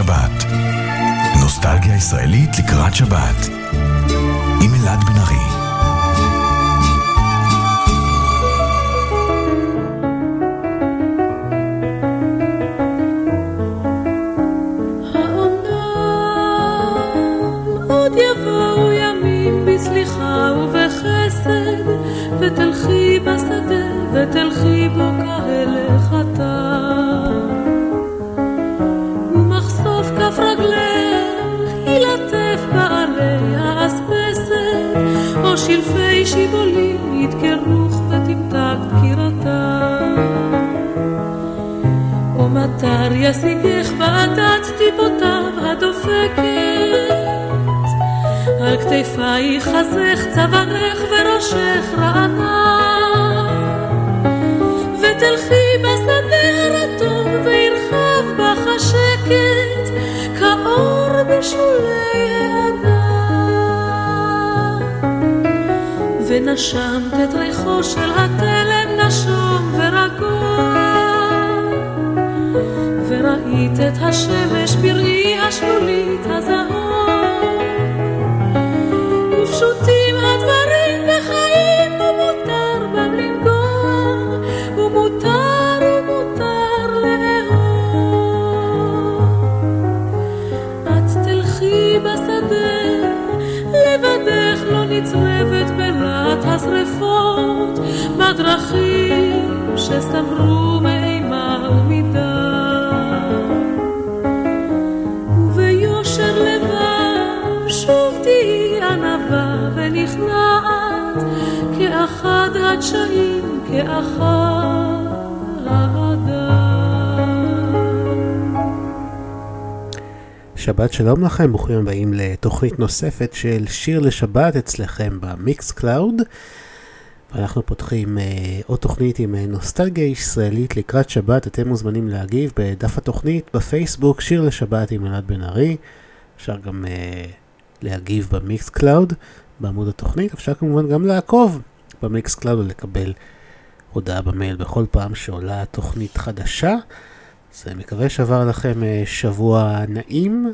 שבת. נוסטלגיה ישראלית לקראת שבת. עם אלעד בן ארי. ישיגך בעדת טיפותיו הדופקת. על כתפייך חזך צווארך וראשך רענן. ותלכי בשדה הרטון וירחב בך השקט כאור בשולי הענן. ונשמת את ריחו של התלם נשום ורגוע וראית את השמש בראי השלולית הזהוב פשוטים הדברים בחיים ומותר בם לנגוע ומותר ומותר לאהוב. את תלכי בשדה לבדך לא נצרבת בלהט השרפות בדרכים שסמרו כאחד האדם. שבת שלום לכם, ברוכים הבאים לתוכנית נוספת של שיר לשבת אצלכם ב Mixcloud. ואנחנו פותחים אה, עוד תוכנית עם אה, נוסטלגיה ישראלית לקראת שבת, אתם מוזמנים להגיב בדף התוכנית בפייסבוק, שיר לשבת עם אלעד בן ארי. אפשר גם אה, להגיב ב Mixcloud בעמוד התוכנית, אפשר כמובן גם לעקוב ב Mixcloud ולקבל הודעה במייל בכל פעם שעולה תוכנית חדשה. אז מקווה שעבר לכם אה, שבוע נעים.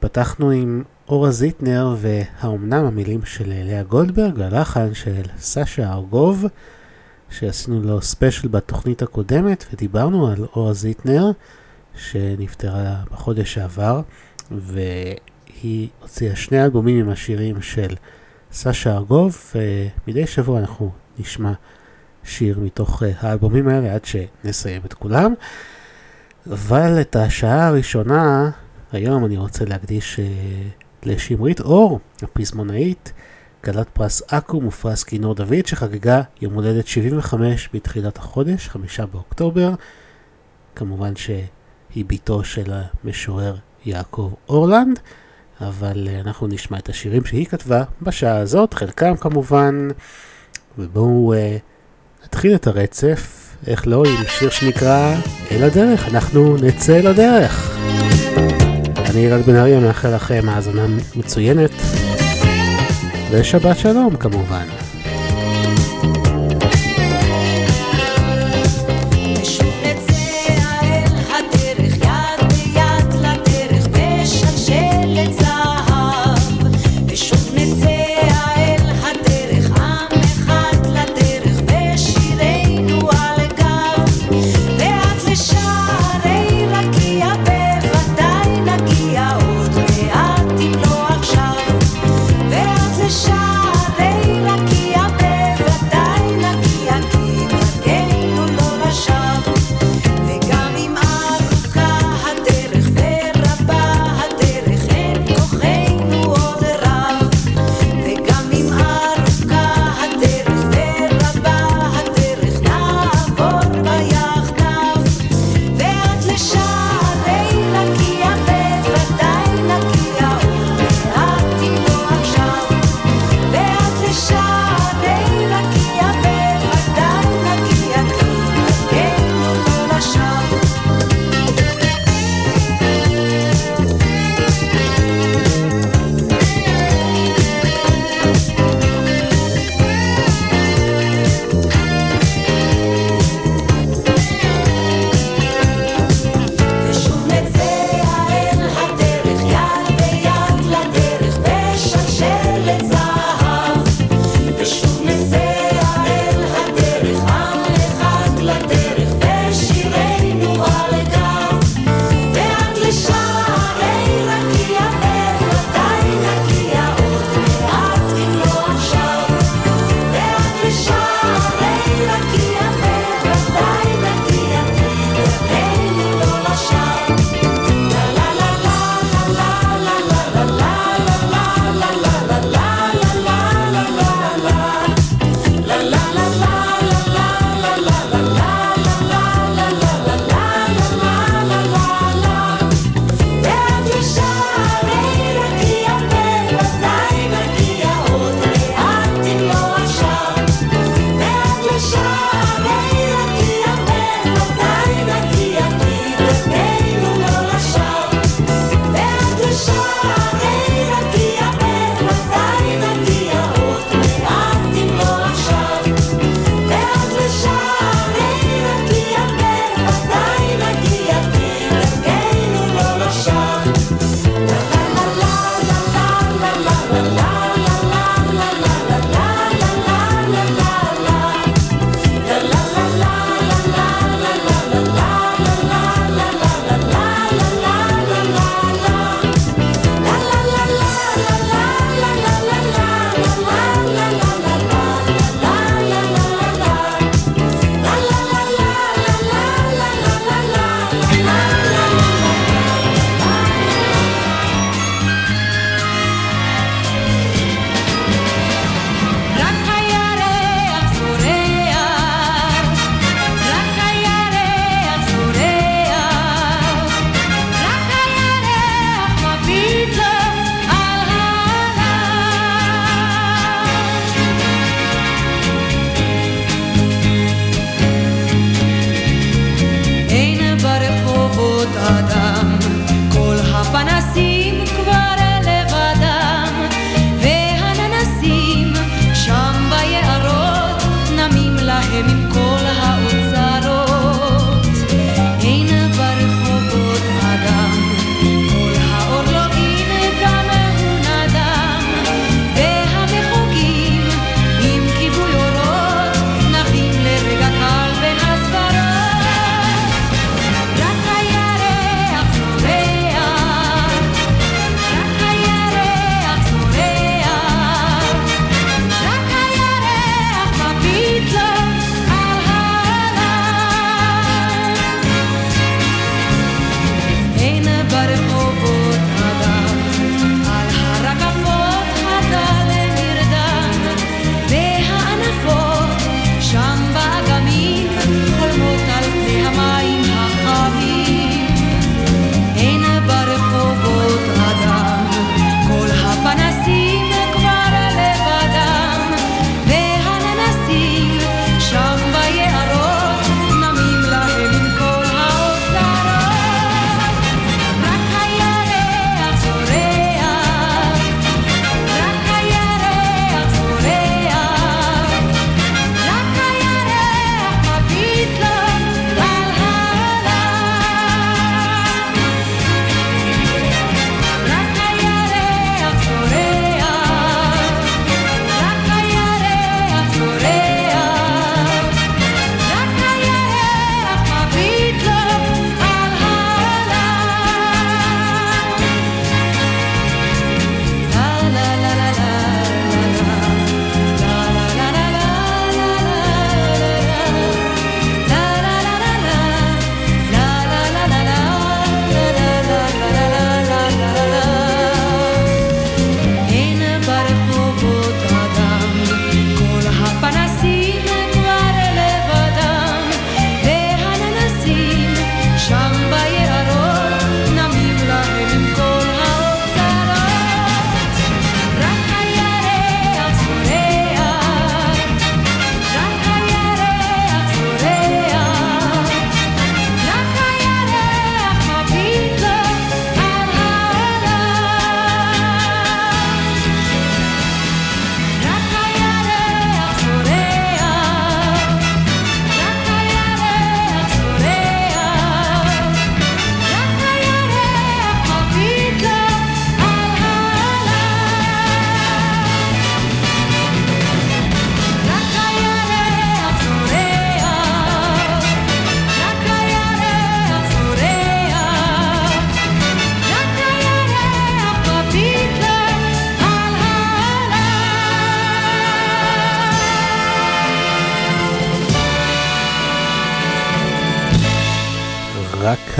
פתחנו עם אורה זיטנר והאומנם המילים של לאה גולדברג, הלחן של סשה ארגוב, שעשינו לו ספיישל בתוכנית הקודמת, ודיברנו על אורה זיטנר, שנפטרה בחודש שעבר, והיא הוציאה שני אלבומים עם השירים של סשה ארגוב, ומדי שבוע אנחנו נשמע שיר מתוך אה, האלבומים האלה עד שנסיים את כולם. אבל את השעה הראשונה היום אני רוצה להקדיש uh, לשמרית אור, הפזמונאית, כלת פרס אקו"ם ופרס כינור דוד, שחגגה יום הולדת 75 בתחילת החודש, חמישה באוקטובר. כמובן שהיא בתו של המשורר יעקב אורלנד, אבל uh, אנחנו נשמע את השירים שהיא כתבה בשעה הזאת, חלקם כמובן, ובואו uh, נתחיל את הרצף. איך לא, עם שיר שנקרא אל הדרך, אנחנו נצא אל הדרך. אני אלעד בן אריה מאחל לכם האזנה מצוינת, ושבת שלום כמובן.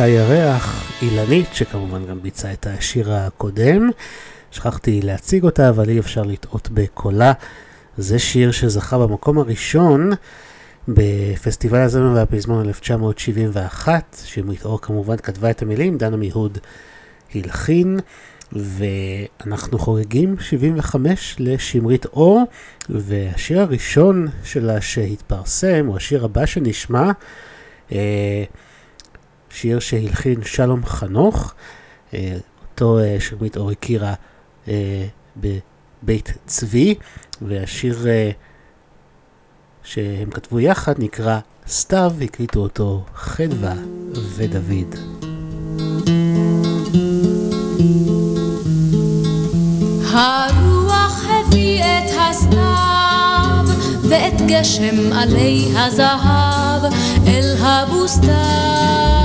הירח, אילנית, שכמובן גם ביצעה את השיר הקודם. שכחתי להציג אותה, אבל אי אפשר לטעות בקולה. זה שיר שזכה במקום הראשון בפסטיבל הזמר והפזמון 1971, שמית אור כמובן כתבה את המילים, דנה מיהוד הלחין. ואנחנו חוגגים 75 לשמרית אור, והשיר הראשון שלה שהתפרסם, הוא השיר הבא שנשמע, אה, שיר שהלחין שלום חנוך, אה, אותו אה, שמרית אור הכירה בבית צבי, והשיר שהם כתבו יחד נקרא סתיו, הקליטו אותו חדווה ודוד. הרוח הביא את הסתיו ואת גשם עלי הזהב אל הבוסתן.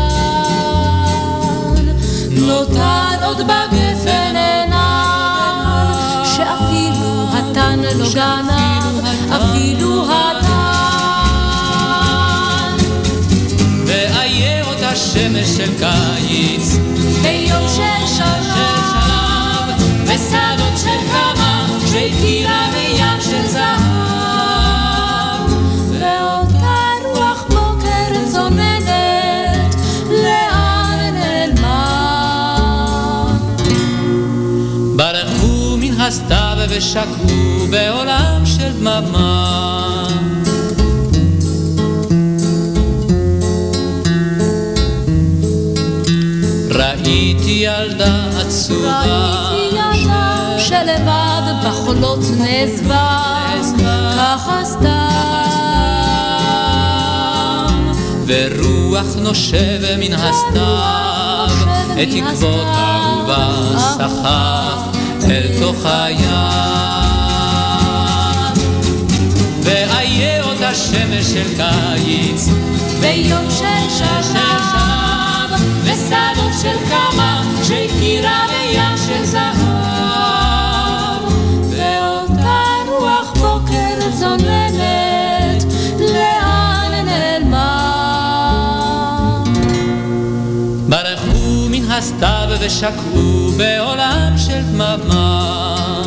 נותר עוד בגפן עיניו שאפילו התן לא גנב, אפילו התן. ואיה אותה שמש של קיץ ביום של שלום ושדות של כמה, שהכירה ושקעו בעולם של דממה. ראיתי ילדה עצובה. ראיתי ילדה שלבד בחולות נעזבה, ככה סתם. ורוח נושב מן הסתיו, את תקוות אהובה סחף אל תוך הים. ואיה אותה שמש של קיץ, ביום של שלב, ושדות של כמה, שהכירה בים של זהב. ואותה רוח בוקר צוננת, לאן נעלמה? ברחו מן הסתיו ושקעו בעולם של דממה.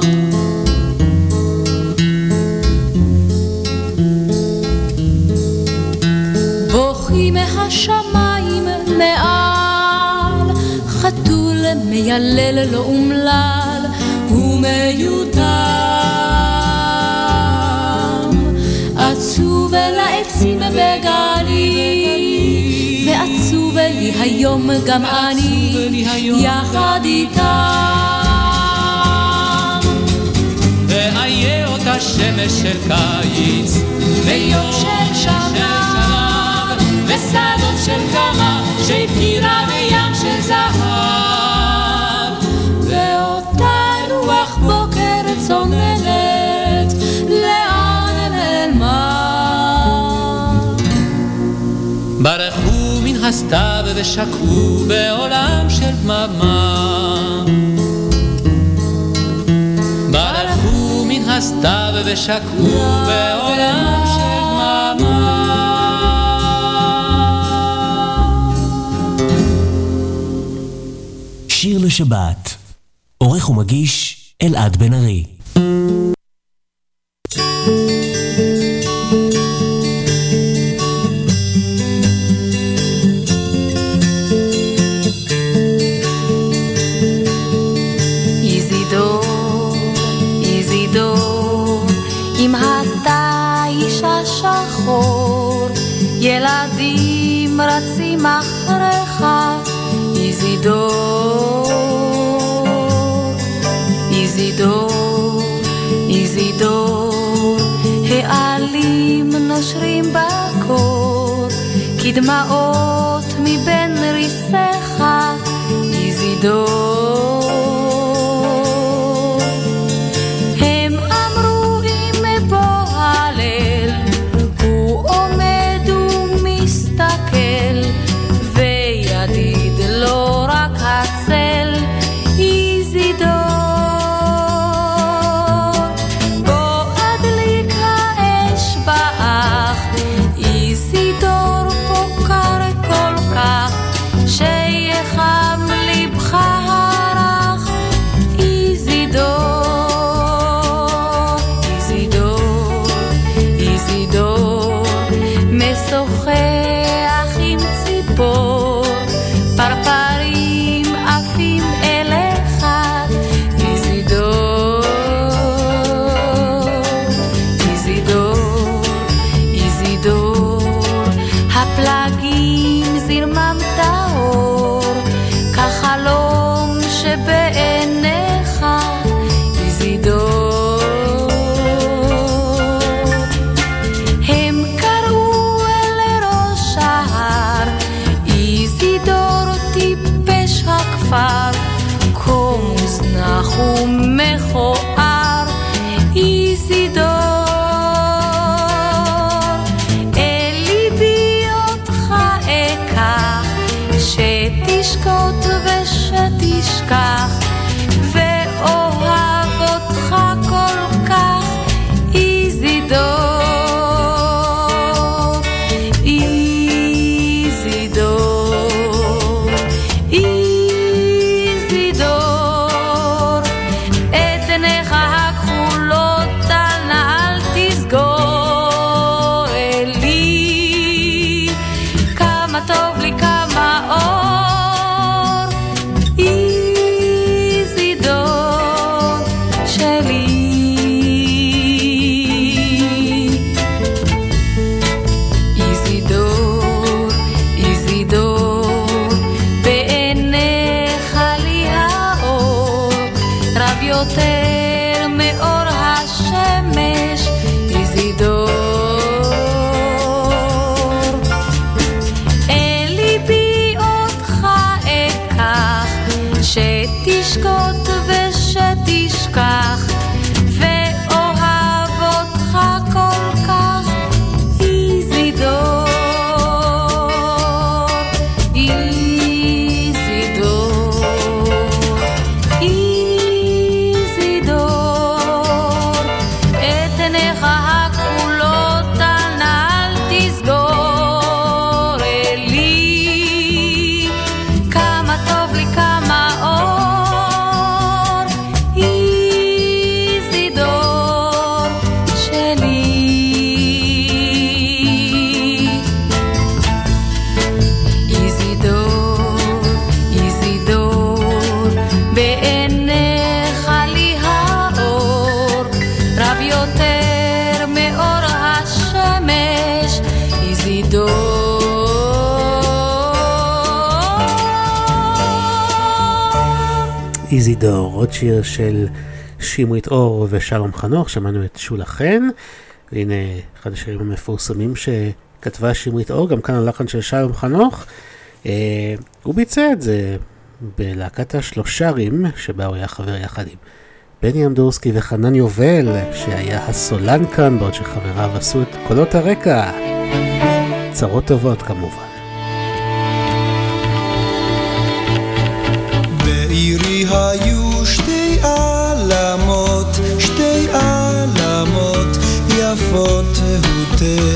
בוכי מהשמיים מעל, חתול מיילל לא אומלל ומיותם. עצוב אל העצים בגני, ועצוב לי היום גם אני, יחד איתם. שמש של קיץ, ביום של שלב, ושדות של כמה, שהפקירה בים של זהב. ואותה רוח בוקר צוננת, לאן נעלמה? ברחו מן הסתיו ושקעו בעולם של דממה. מן הסתיו ושקעו בעולם של דממה. שיר לשבת. עורך ומגיש אלעד בן ארי. עוד שיר של שמרית אור ושלום חנוך, שמענו את שולה חן, והנה אחד השירים המפורסמים שכתבה שמרית אור, גם כאן הלחן של שלום חנוך. אה, הוא ביצע את זה בלהקת השלושרים, שבה הוא היה חבר יחד עם בני אמדורסקי וחנן יובל, שהיה הסולן כאן, בעוד שחבריו עשו את קולות הרקע. צרות טובות כמובן. te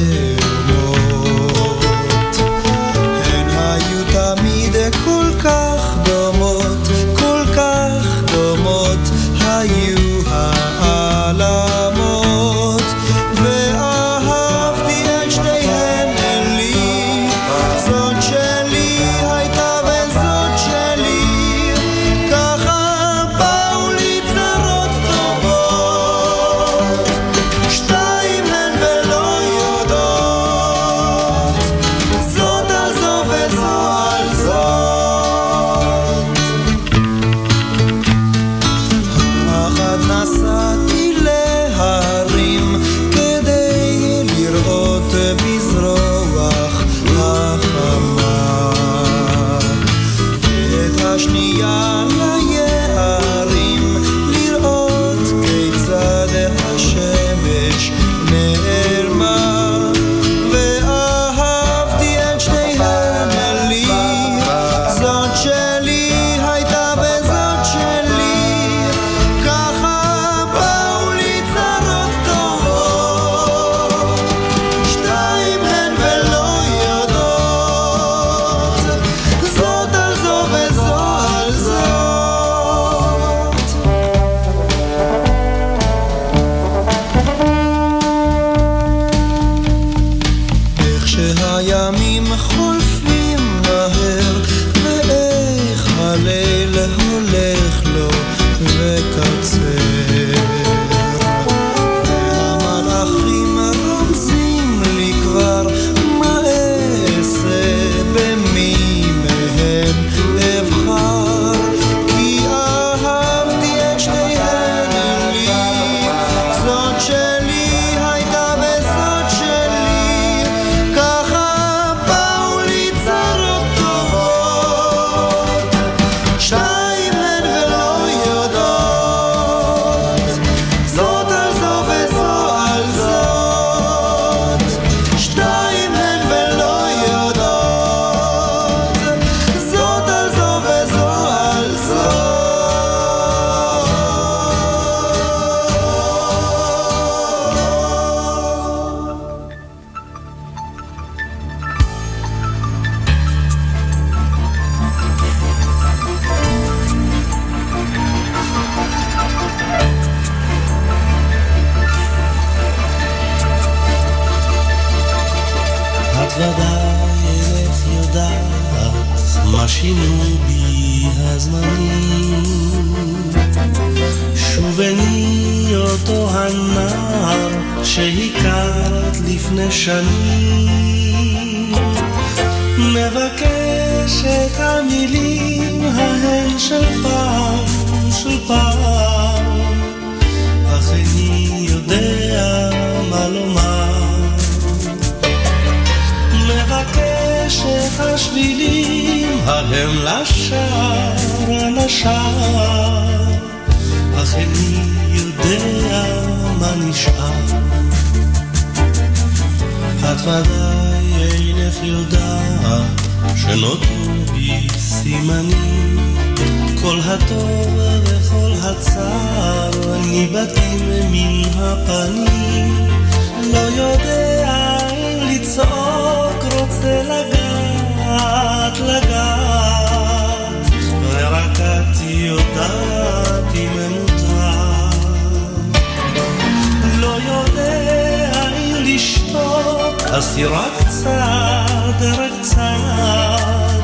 אז רק צעד רק צעד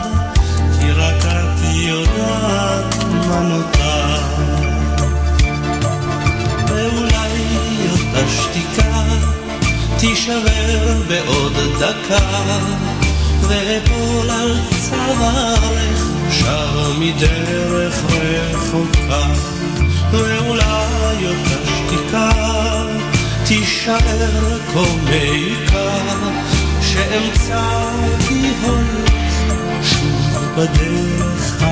כי רק את יודעת מה נותר. ואולי אותה שתיקה תישבר בעוד דקה ואפול על צווארך שר מדרך רחוקה. ואולי אותה שתיקה תישאר כה מעיקה שאמצא כי הולך שוב בדרך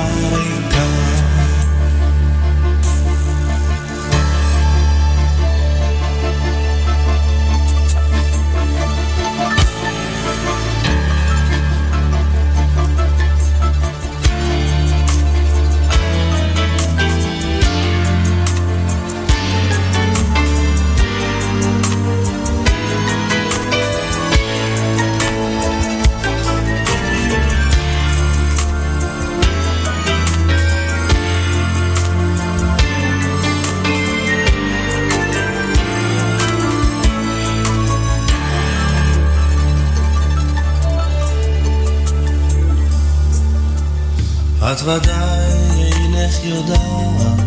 את ודאי אינך יודעת.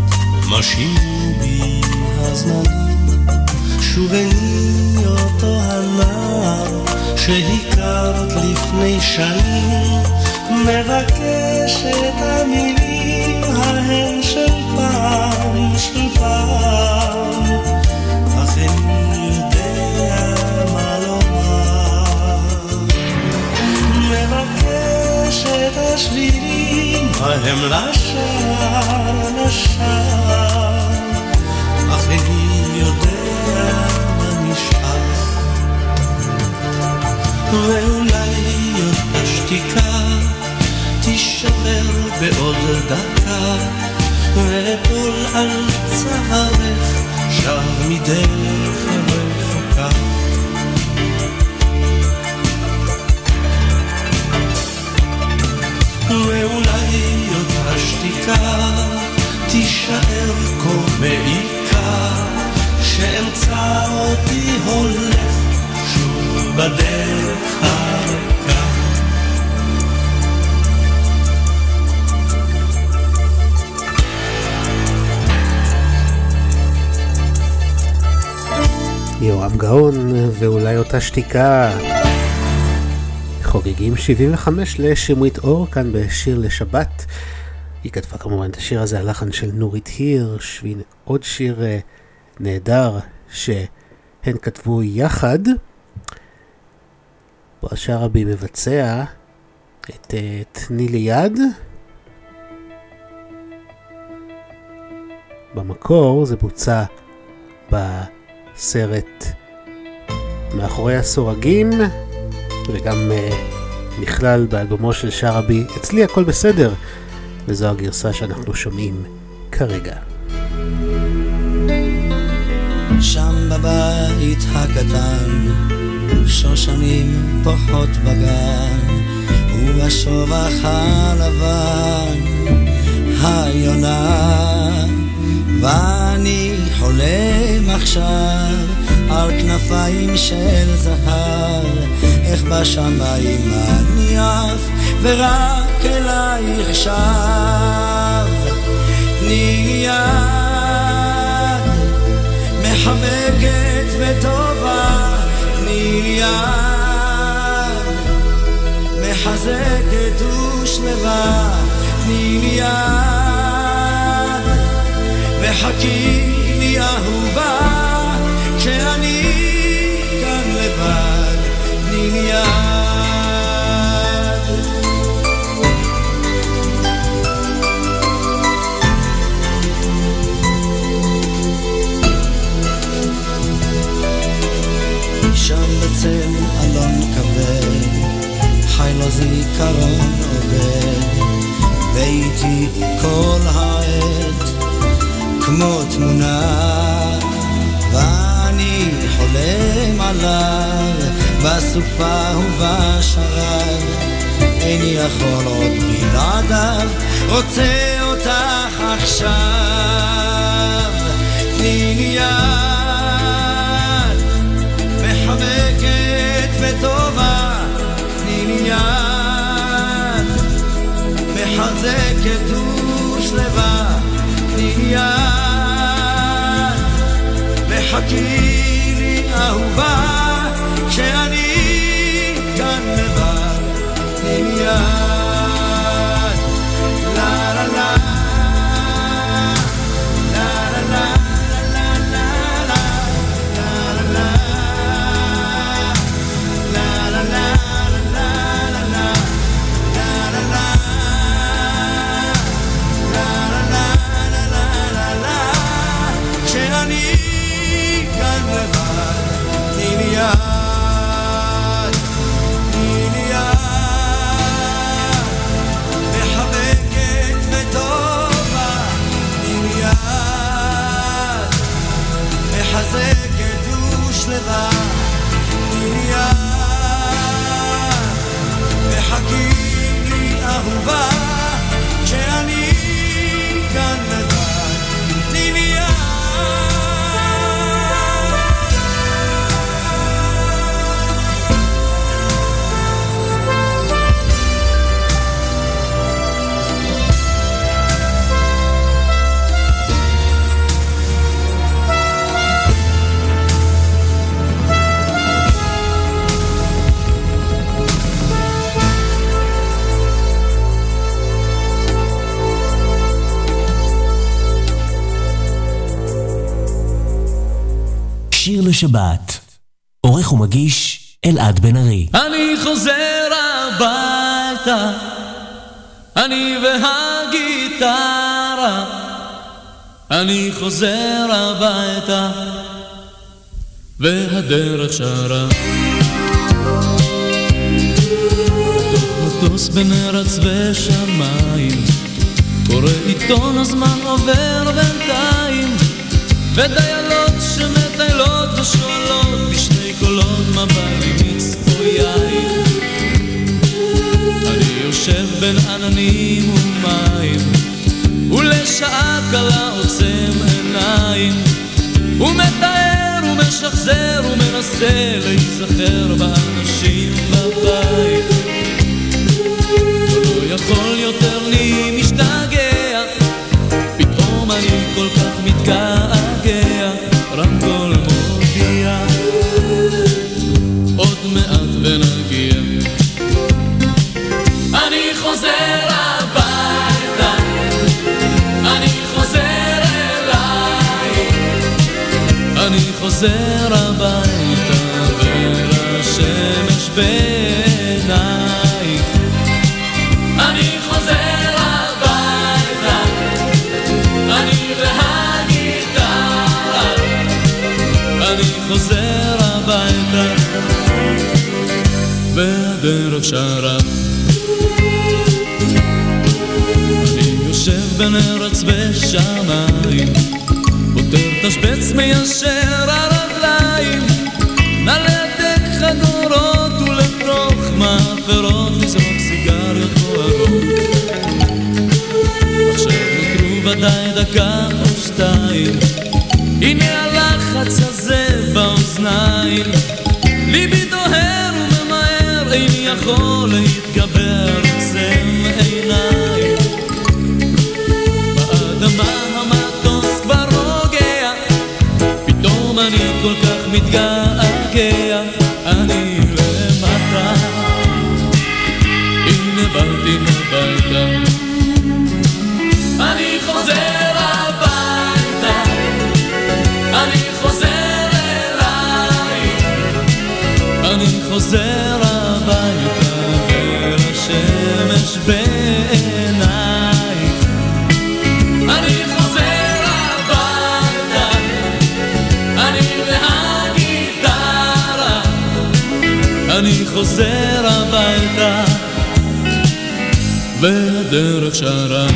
מה שינו בי הזמנים שובני אותו הנער שהכרת לפני שנים. מבקש את המילים ההם של פעם, של פעם. אך איני יודע מה לומר. מבקש את השבילים ההם לשער, לשער אך איני יודע מה נשאר. ואולי אותה שתיקה תישבר בעוד דקה ואפול על צווארך שב מדרך רחוקה ואולי שתיקה תישאר כה מעיקה שאמצא אותי הולך שוב בדרך הריקה יורם גאון, ואולי אותה שתיקה. חוגגים 75 לשמרית אור כאן בשיר לשבת. כתבה כמובן את השיר הזה, הלחן של נורית הירש, והנה עוד שיר uh, נהדר שהן כתבו יחד. פה השרעבי מבצע את uh, תני לי יד. במקור זה בוצע בסרט מאחורי הסורגים, וגם uh, נכלל באלבומו של שרעבי, אצלי הכל בסדר, וזו הגרסה שאנחנו שומעים כרגע. שם בבית הקטן, שושנים פוחות בגן, ובשובח הלבן, היונה, ואני חולם עכשיו על כנפיים של זהב, איך בשמיים אני עף, ורק אלייך שב. תני יד מחבקת וטובה, תני יד מחזקת ושלווה, תני יד וחכי לי אהובה, כשאני כאן לבד, תני יד חי לו זיכרון עובד, ואיתי כל העת, כמו תמונה, ואני חולם עליו, בסופה ובשרד, איני יכול עוד בלעדיו, רוצה אותך עכשיו, תני לי יד מחבקת וטובה, יד, מחזקת ושלווה, יד, וחכי לי אהובה, כשאני כאן לבד, תני שלווה, תני וחכי לי אהובה, לשבת. עורך ומגיש אלעד בן ארי. אני חוזר הביתה, אני והגיטרה. אני חוזר הביתה, והדרך שרה. מטוס בין ארץ ושמיים, קורא עיתון הזמן עובר בינתיים, ודיילות קולות לי מצפוייך. אני יושב בין עננים ומים, ולשעה קלה עוצם עיניים, ומתאר ומשחזר ומנסה להיזכר באנשים בבית. שרה. אני יושב בין ארץ ושמיים, פותר תשבץ מיישר הרגליים, נא להדק חגורות ולתוך מאפרות לזרוק סיגריות בוערות. עכשיו נותרו ודאי דקה אני חוזר הביתה. והדרך שרה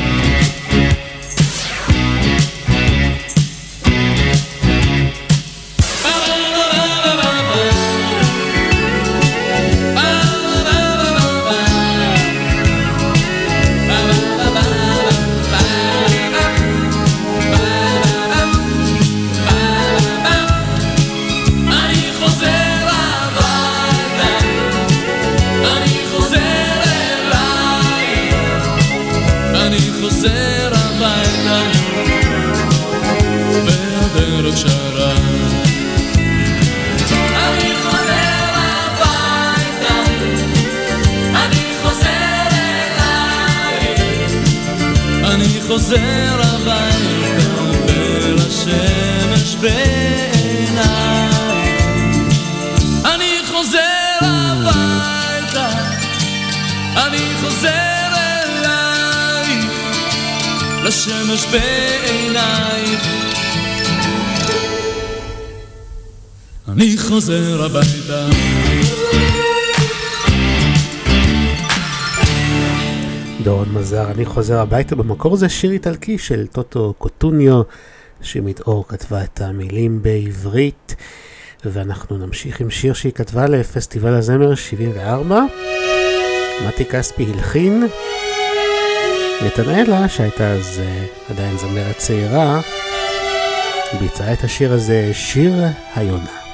חוזר הביתה. במקור זה שיר איטלקי של טוטו קוטוניו, שמית אור כתבה את המילים בעברית, ואנחנו נמשיך עם שיר שהיא כתבה לפסטיבל הזמר 74. מתי כספי הלחין. נתנאלה, שהייתה אז אה, עדיין זמרת צעירה, ביצעה את השיר הזה, שיר היונה.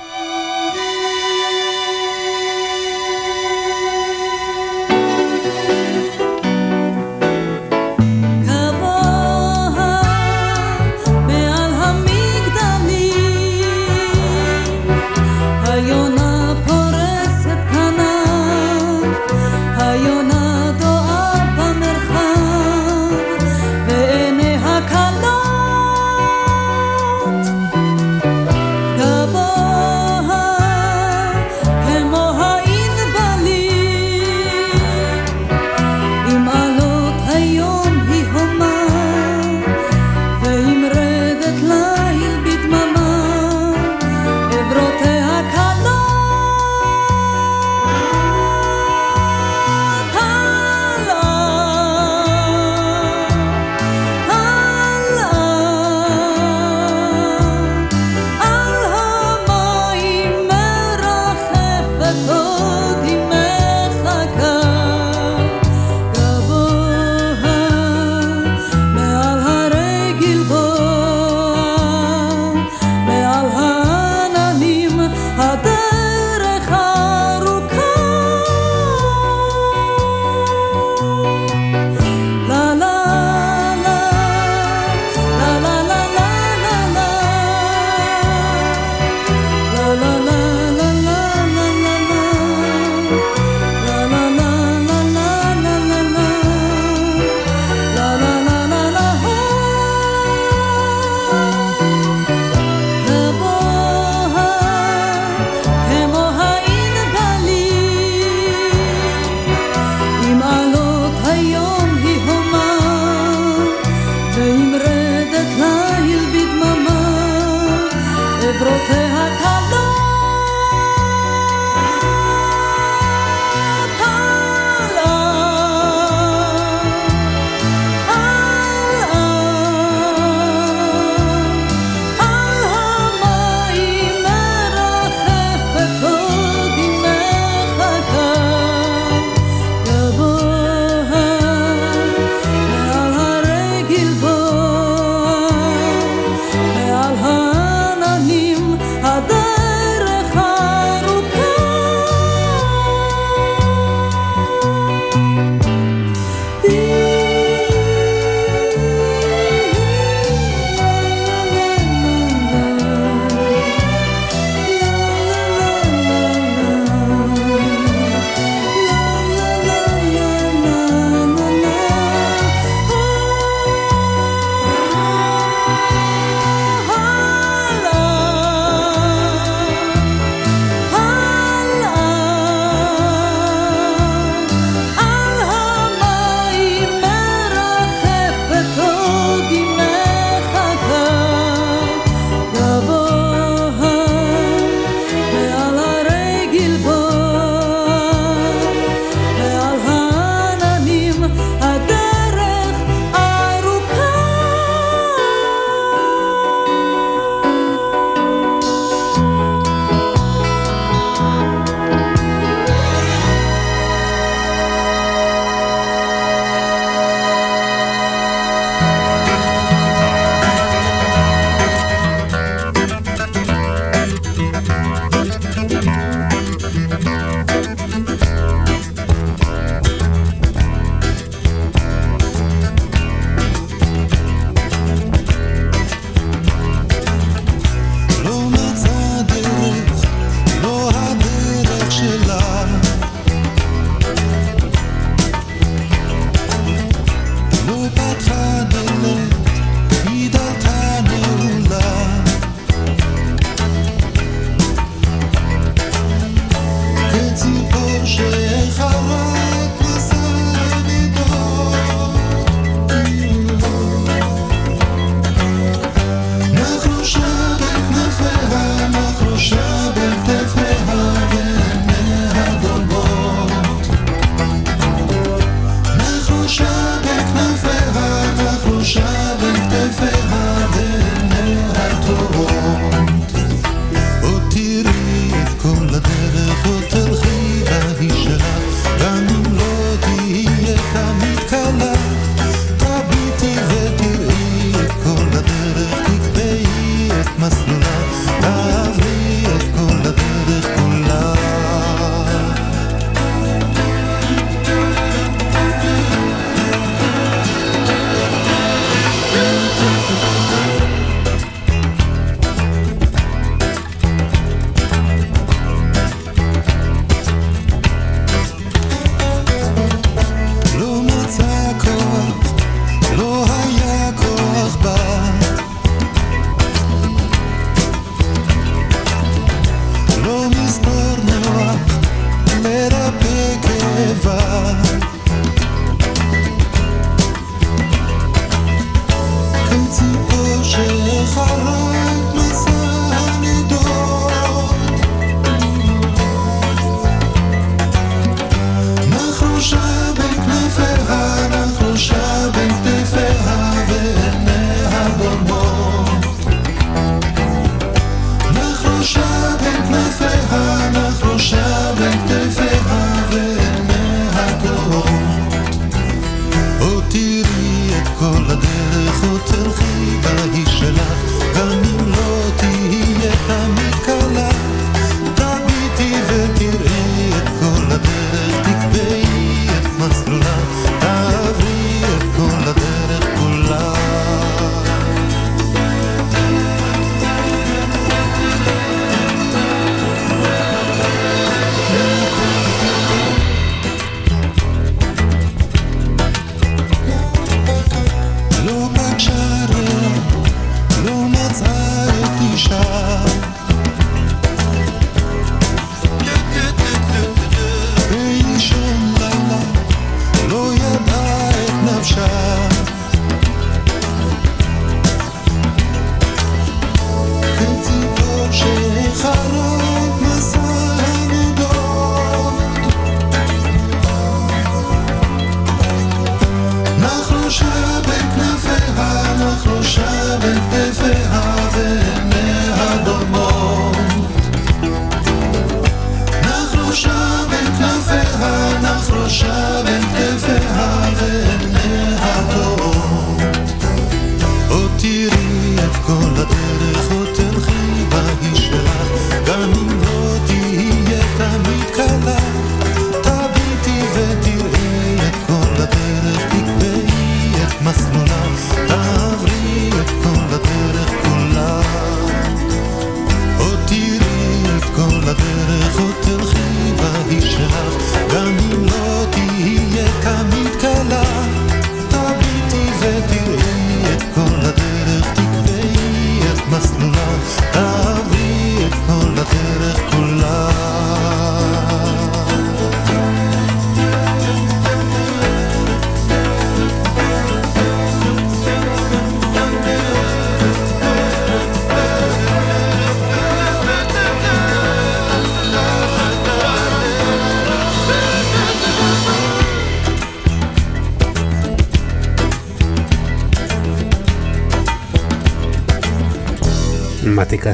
个命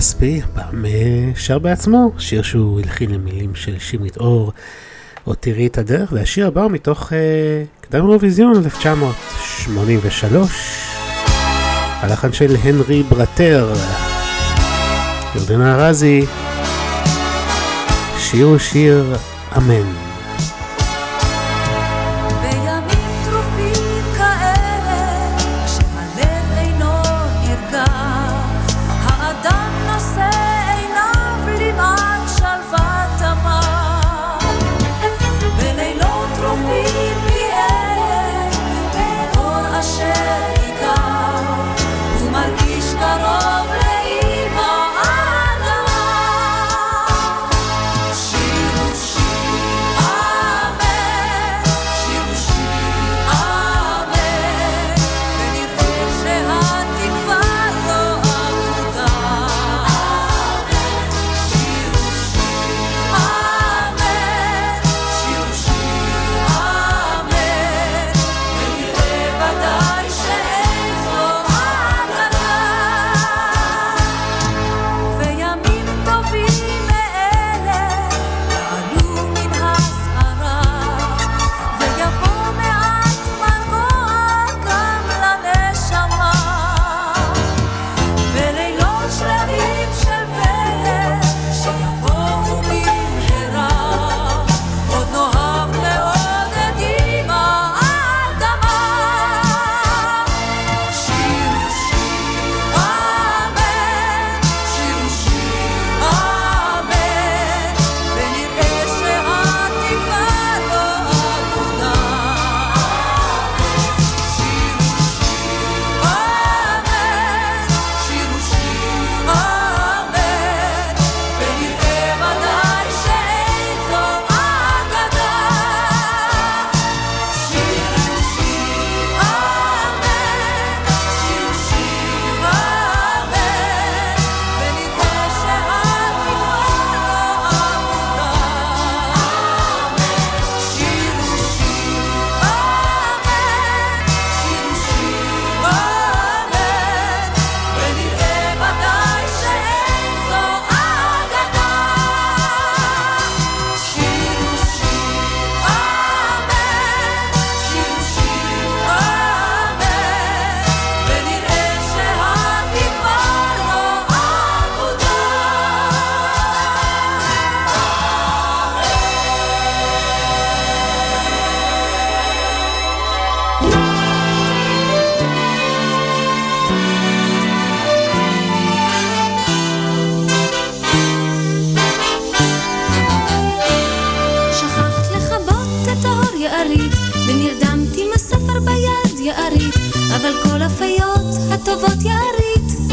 כספי, פעם שר בעצמו, שיר שהוא הלחין למילים של שמרית אור, עוד תראי את הדרך, והשיר הבא הוא מתוך uh, קדם אירוויזיון 1983, הלחן של הנרי ברטר, ירדנה ארזי, שיר שיר אמן. הטובות יערית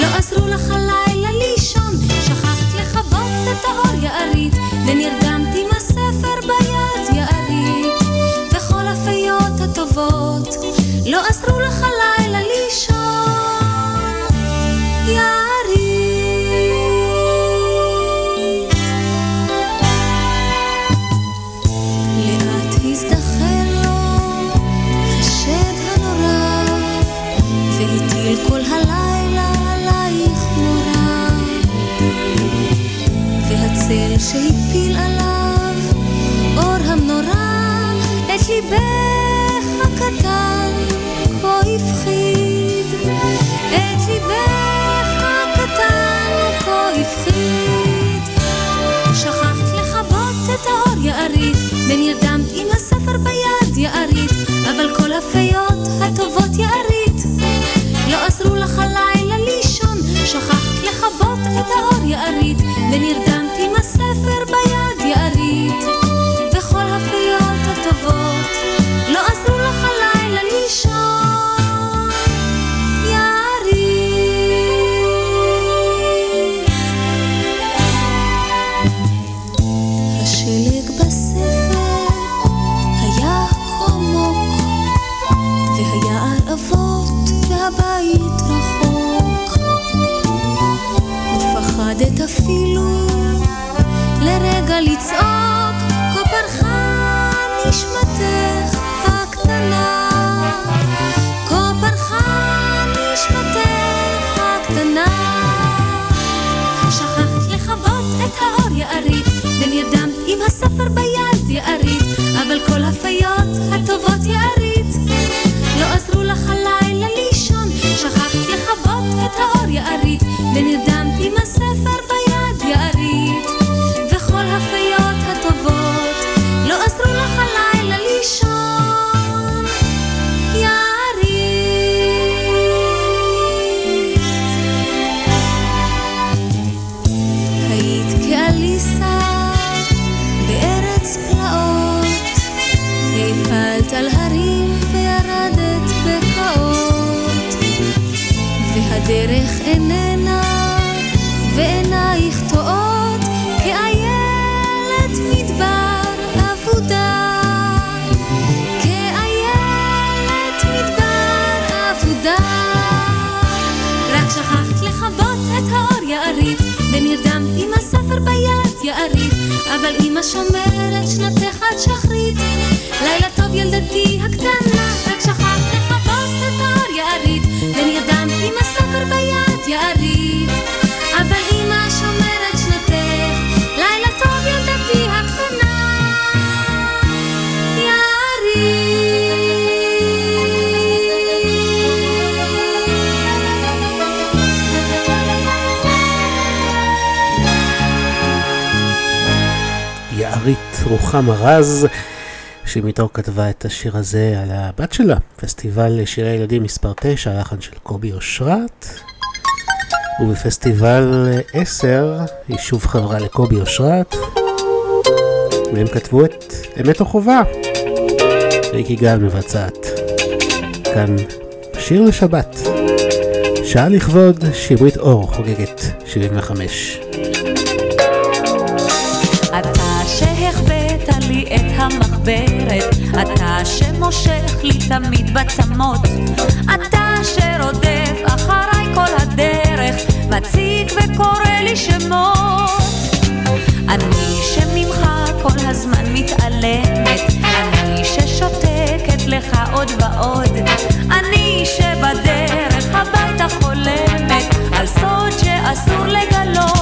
לא עזרו לך הלילה לישון, שכחת לכבות את האור יערית ונרדמת ונרדמת עם הספר ביד יערית אבל כל הפיות הטובות יערית לא עזרו לך הלילה לישון שכחת לכבות את האור יערית ונרדמת אבל אמא שומרת שנתך עד שחרית לילה טוב ילדתי הקטנה רוחמה רז, שמתוך כתבה את השיר הזה על הבת שלה, פסטיבל שירי ילדים מספר 9, הלחן של קובי אושרת. ובפסטיבל 10 היא שוב חברה לקובי אושרת, והם כתבו את אמת או חובה. ריקי גל מבצעת. כאן שיר לשבת. שעה לכבוד שמרית אור חוגגת 75. אתה שמושך לי תמיד בצמות, אתה שרודף אחריי כל הדרך, מציק וקורא לי שמות. אני שממך כל הזמן מתעלמת, אני ששותקת לך עוד ועוד, אני שבדרך הביתה חולמת על סוד שאסור לגלות.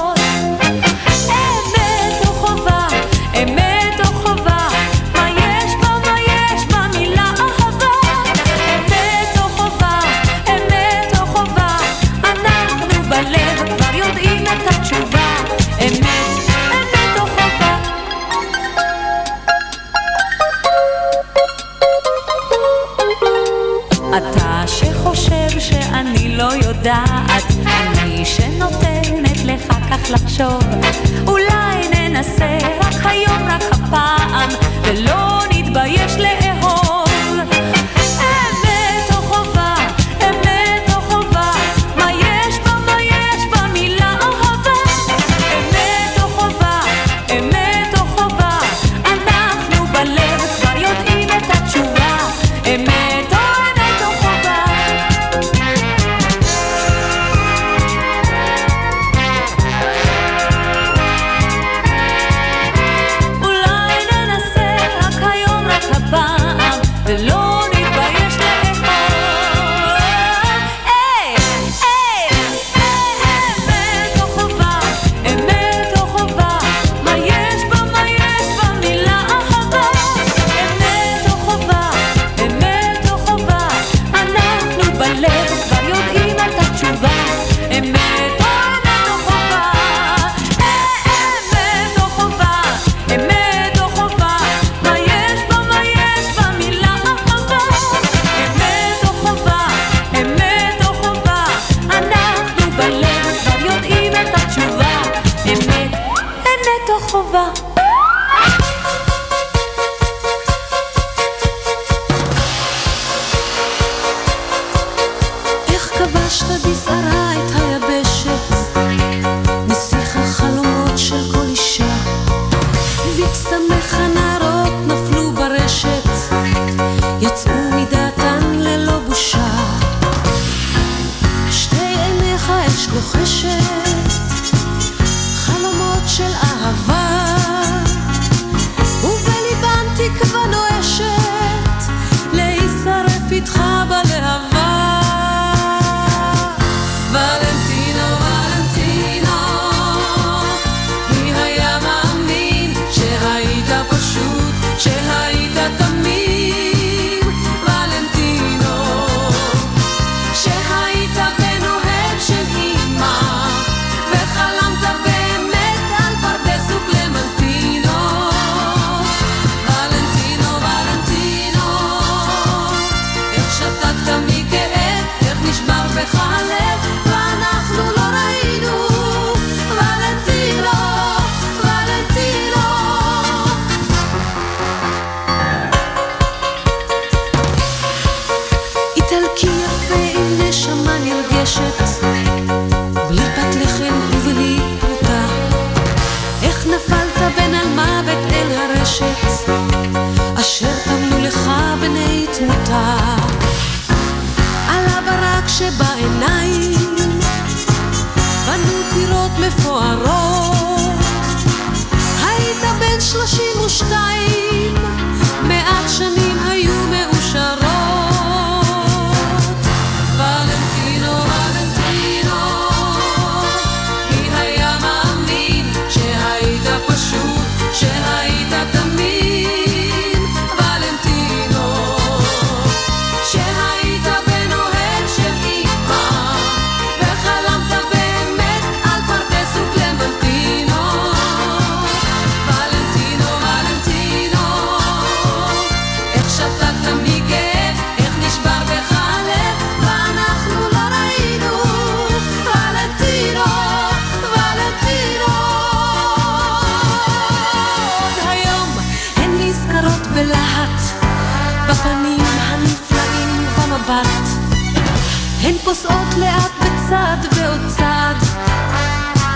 פוסעות לאט בצד ועוד צעד,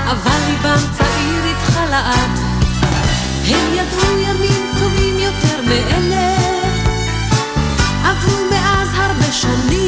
אבל ליבם צעיר איתך לעד. הם ידעו ימים טובים יותר מאלה, עברו מאז הרבה שנים.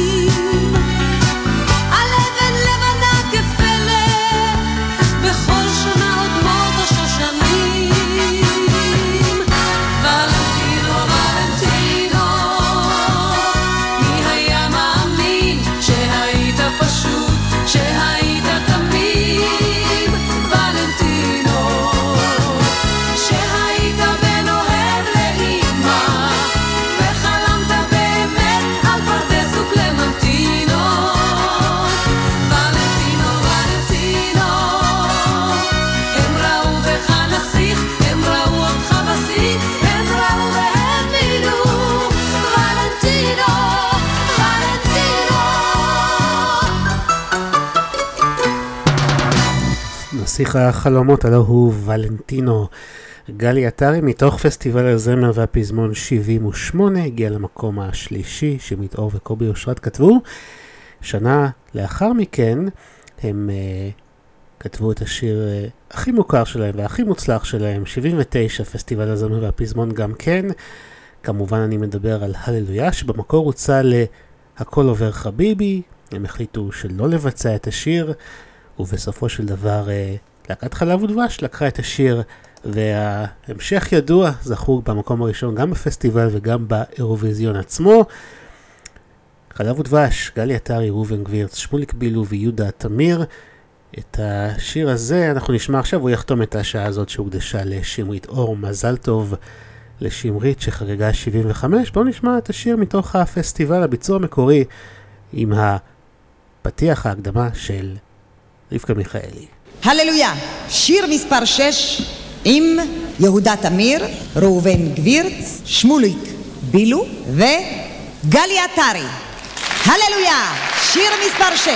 נסיך החלומות הלא הוא ולנטינו. גלי עטרי מתוך פסטיבל הזמר והפזמון 78 הגיע למקום השלישי שמית אור וקובי אושרת כתבו. שנה לאחר מכן הם uh, כתבו את השיר uh, הכי מוכר שלהם והכי מוצלח שלהם, 79 פסטיבל הזמר והפזמון גם כן. כמובן אני מדבר על הללויה שבמקור הוצא ל"הכל עובר חביבי", הם החליטו שלא לבצע את השיר ובסופו של דבר אה, להקת חלב ודבש לקחה את השיר וההמשך ידוע, זכו במקום הראשון גם בפסטיבל וגם באירוויזיון עצמו. חלב ודבש, גלי עטרי, ראובן גבירץ, שמוליק בילו ויהודה תמיר. את השיר הזה אנחנו נשמע עכשיו, הוא יחתום את השעה הזאת שהוקדשה לשמרית אור, מזל טוב לשמרית שחגגה 75. בואו נשמע את השיר מתוך הפסטיבל, הביצוע המקורי עם הפתיח ההקדמה של רבקה מיכאלי. הללויה, שיר מספר 6 עם יהודה תמיר, ראובן גבירץ, שמוליק בילו וגלי עטרי. הללויה, שיר מספר 6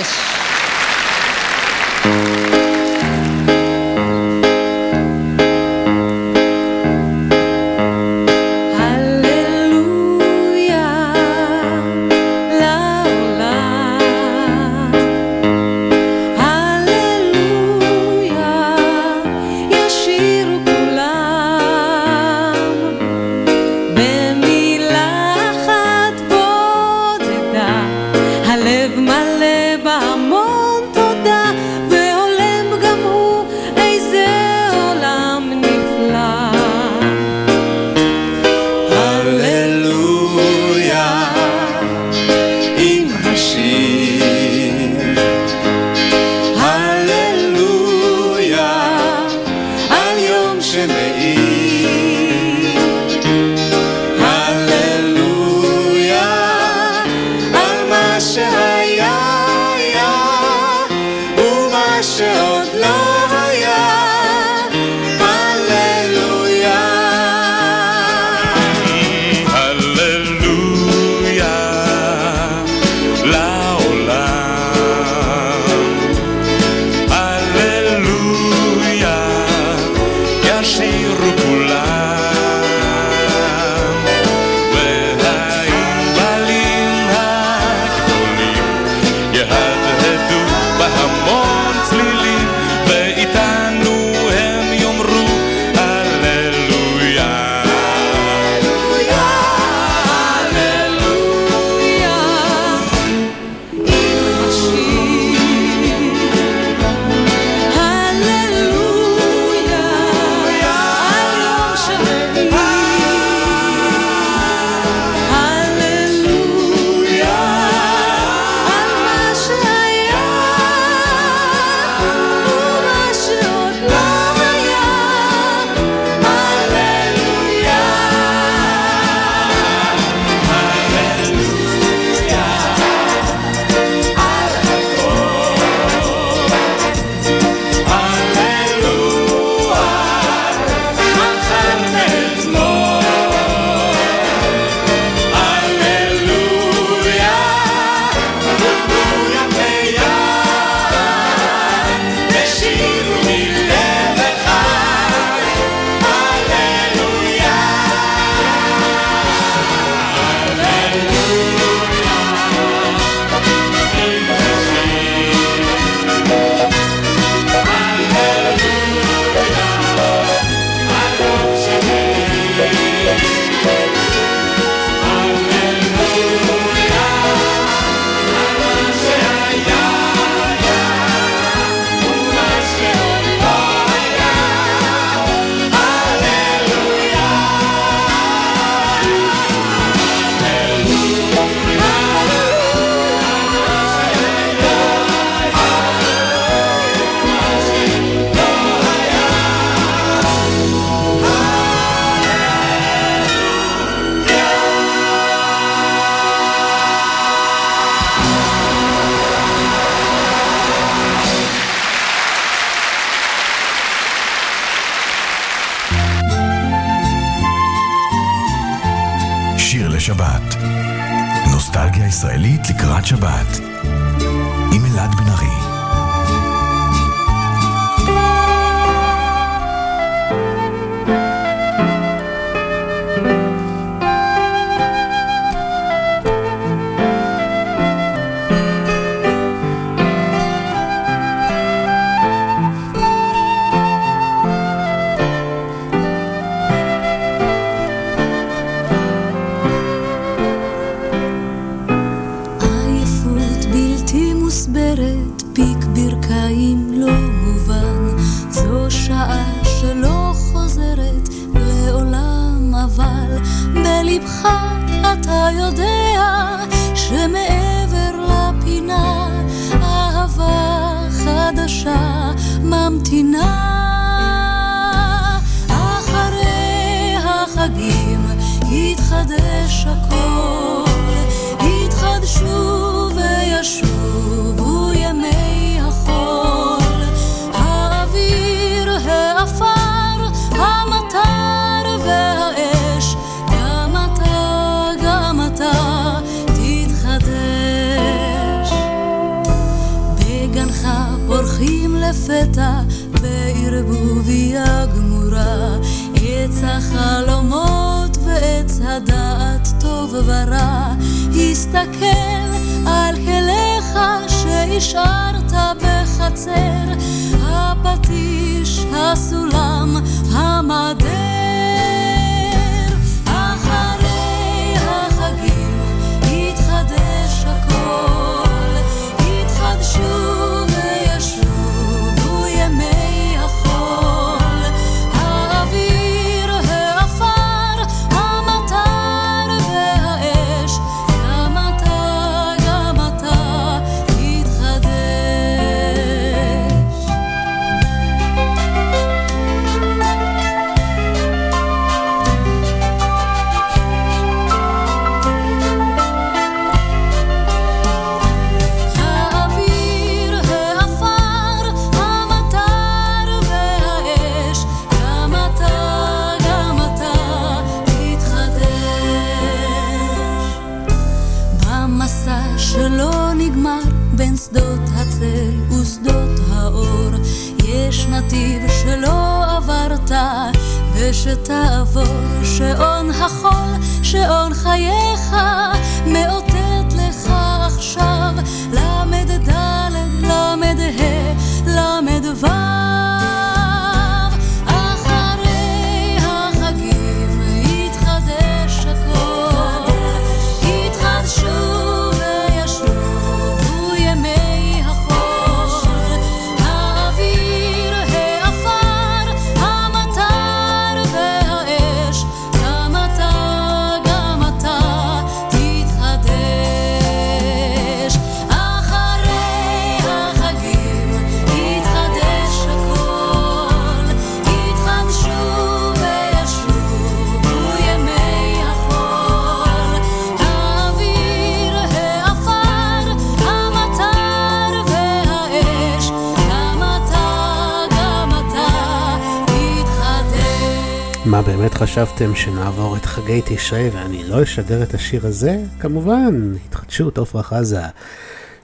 חשבתם שנעבור את חגי תשרי ואני לא אשדר את השיר הזה? כמובן, התחדשות עפרה חזה.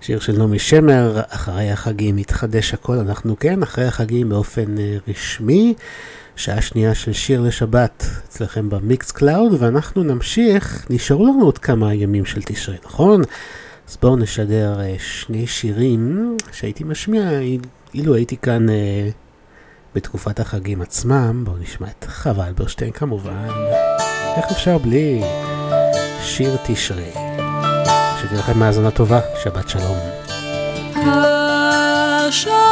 שיר של נעמי שמר, אחרי החגים יתחדש הכל, אנחנו כן, אחרי החגים באופן אה, רשמי. שעה שנייה של שיר לשבת אצלכם ב Mixcloud, ואנחנו נמשיך, נשארו לנו עוד כמה ימים של תשרי, נכון? אז בואו נשדר אה, שני שירים שהייתי משמיע אילו הייתי כאן אה, בתקופת החגים עצמם. בואו נשמע את חווה אלברשטיין כמובן. איך אפשר בלי שיר תשרי? שתהיה לכם מאזנה טובה, שבת שלום. השמיים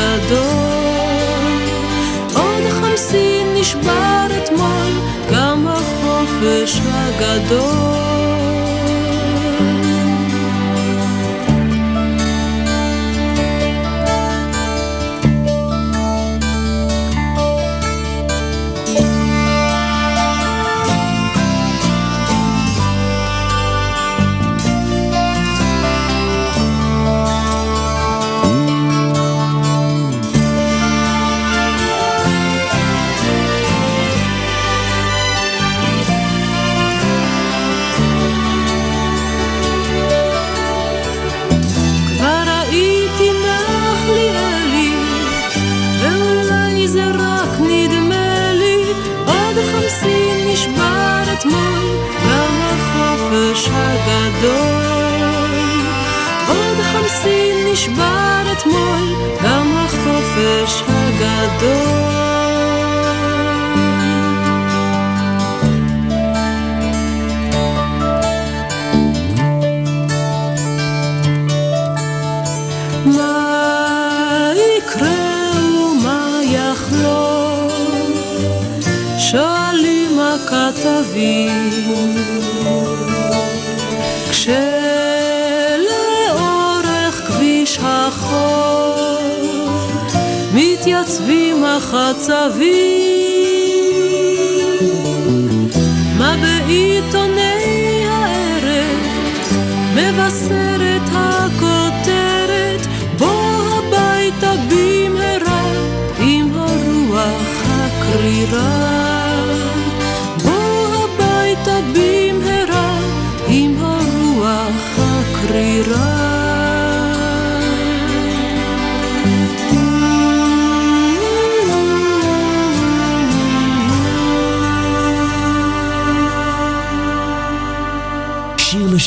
הגדול עוד חמסין נשבר אתמול גם החופש הגדול הגדול חצבים. מה בעיתוני הערב מבשרת הכותרת, בוא הביתה במהרה עם הרוח הקרירה.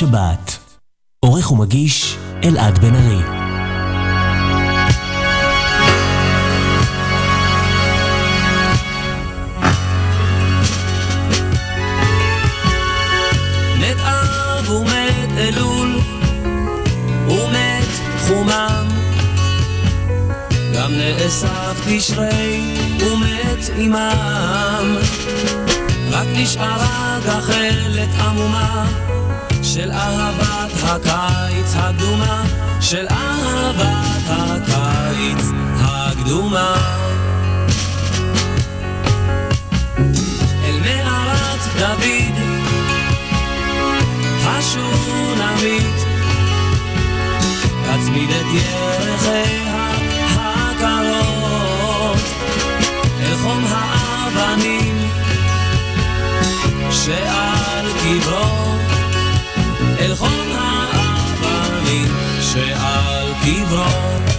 לשבת. עורך ומגיש אלעד בן ארי. נאסף תשרי ומת עמם רק נשארה גחלת עמומה של אהבת הקיץ הקדומה של אהבת הקיץ הקדומה. אל מערת דוד השונמית תצמיד את ירחיה הקרות אל חום האבנים שעל קברו שעל קברו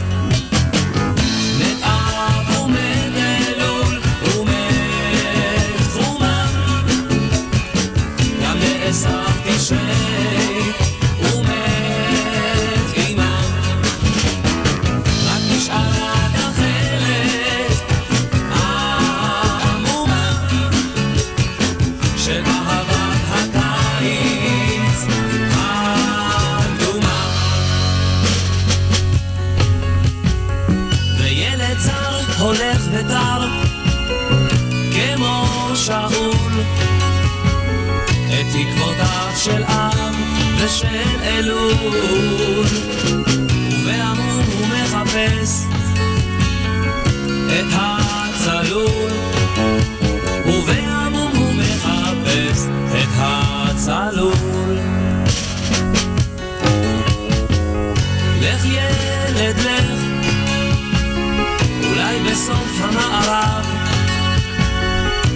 ושל אלול, ובעמום הוא מחפש את הצלול, ובעמום הוא מחפש את הצלול. לך ילד לך, אולי בסוף המערב,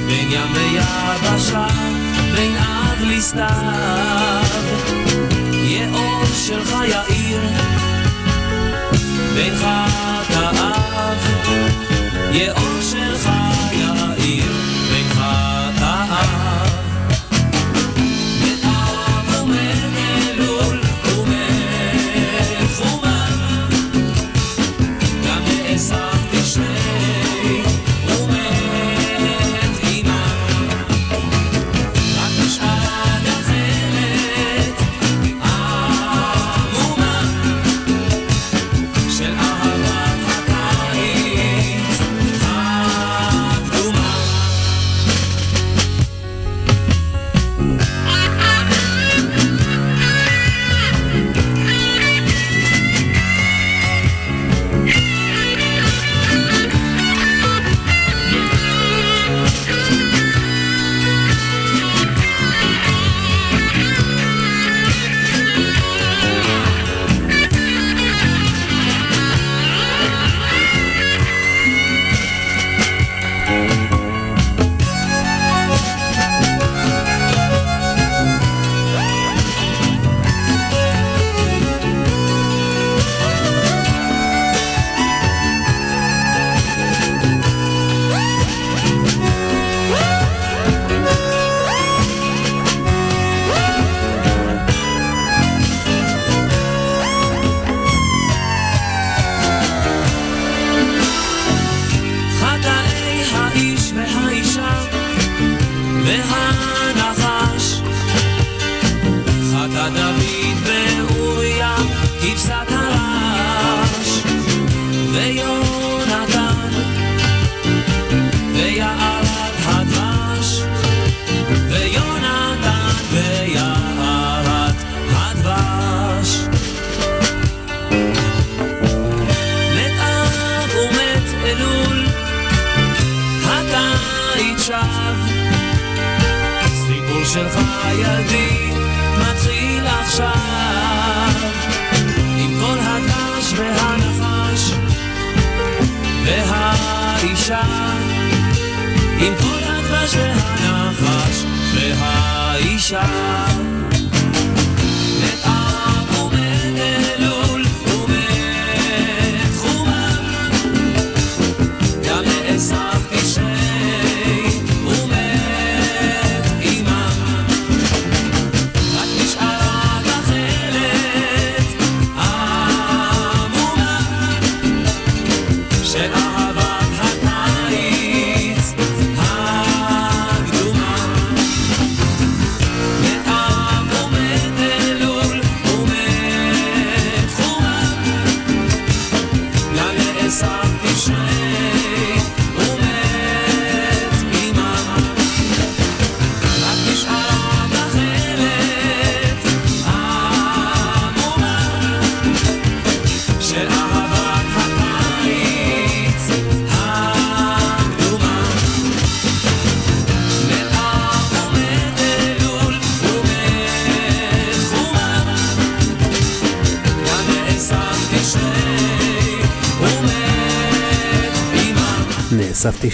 בין ים ויבשה, בין אב לסתיו, יהיה אור שלך יאיר, בין חטאיו, יהיה אור שלך יאיר,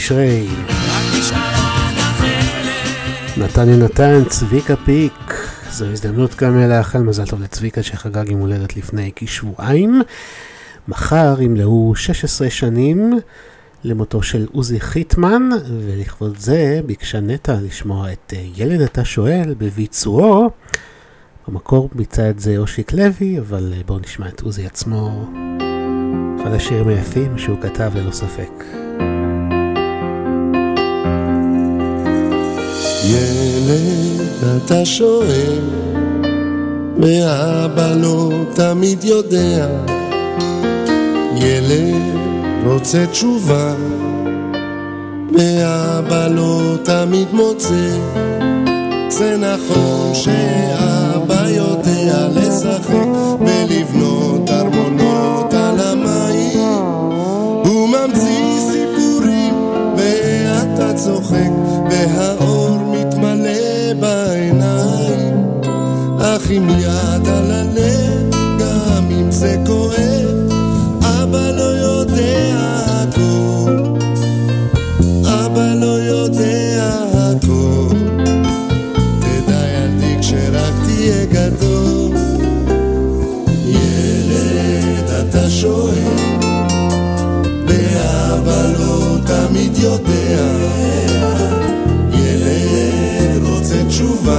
תשרי. נתן יונתן, צביקה פיק. זו הזדמנות גם לאחל מזל טוב לצביקה שחגג יום הולדת לפני כשבועיים. מחר ימלאו 16 שנים למותו של עוזי חיטמן, ולכבוד זה ביקשה נטע לשמוע את אה, ילד אתה שואל בביצועו. במקור ביצע את זה אושיק לוי, אבל אה, בואו נשמע את עוזי עצמו. אחד השירים היפים שהוא כתב ללא ספק. ילד, אתה שואל, ואבא לא תמיד יודע. ילד רוצה תשובה, ואבא לא תמיד מוצא. זה נכון שאבא יודע לשחק עם יד על הלב, גם אם זה כואב, אבא לא יודע הכל. אבא לא יודע הכל. תדע ילדי כשרק תהיה גדול. ילד אתה שואל, ואבא לא תמיד יודע. תשובה,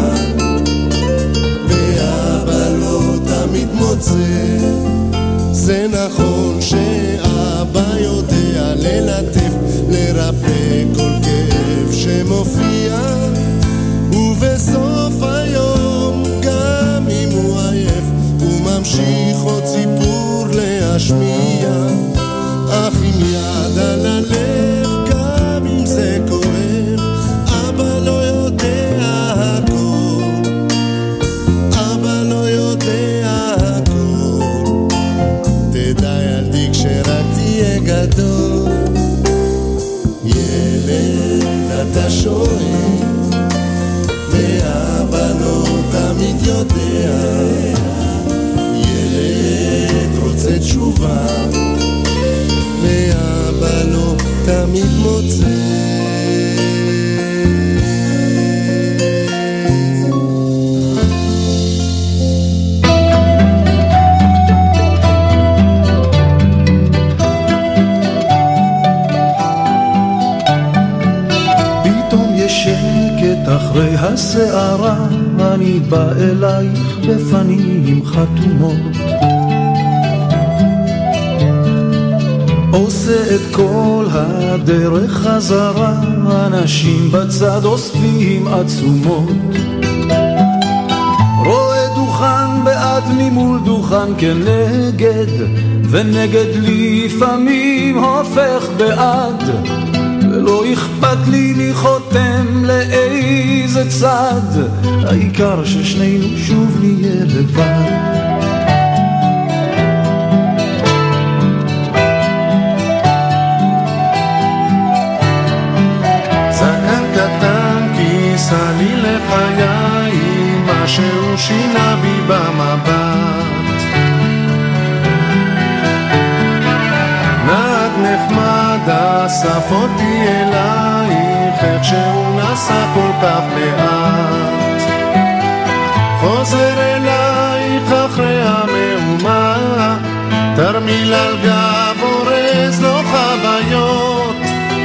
סיפור להשמיע, הסערה אני בא אלייך בפנים חתומות. עושה את כל הדרך חזרה אנשים בצד אוספים עצומות. רואה דוכן בעד ממול דוכן כנגד ונגד לפעמים הופך בעד. ולא אכפת לי מי חותם לאיזה צד, העיקר ששנינו שוב נהיה לבד. כיסה לי לחיי, משהו שינה בי במבט. אסף אותי אלייך, איך שהוא נסע כל כך לאט. חוזר אלייך אחרי המהומה, תרמיל על גב אורז לו חוויות.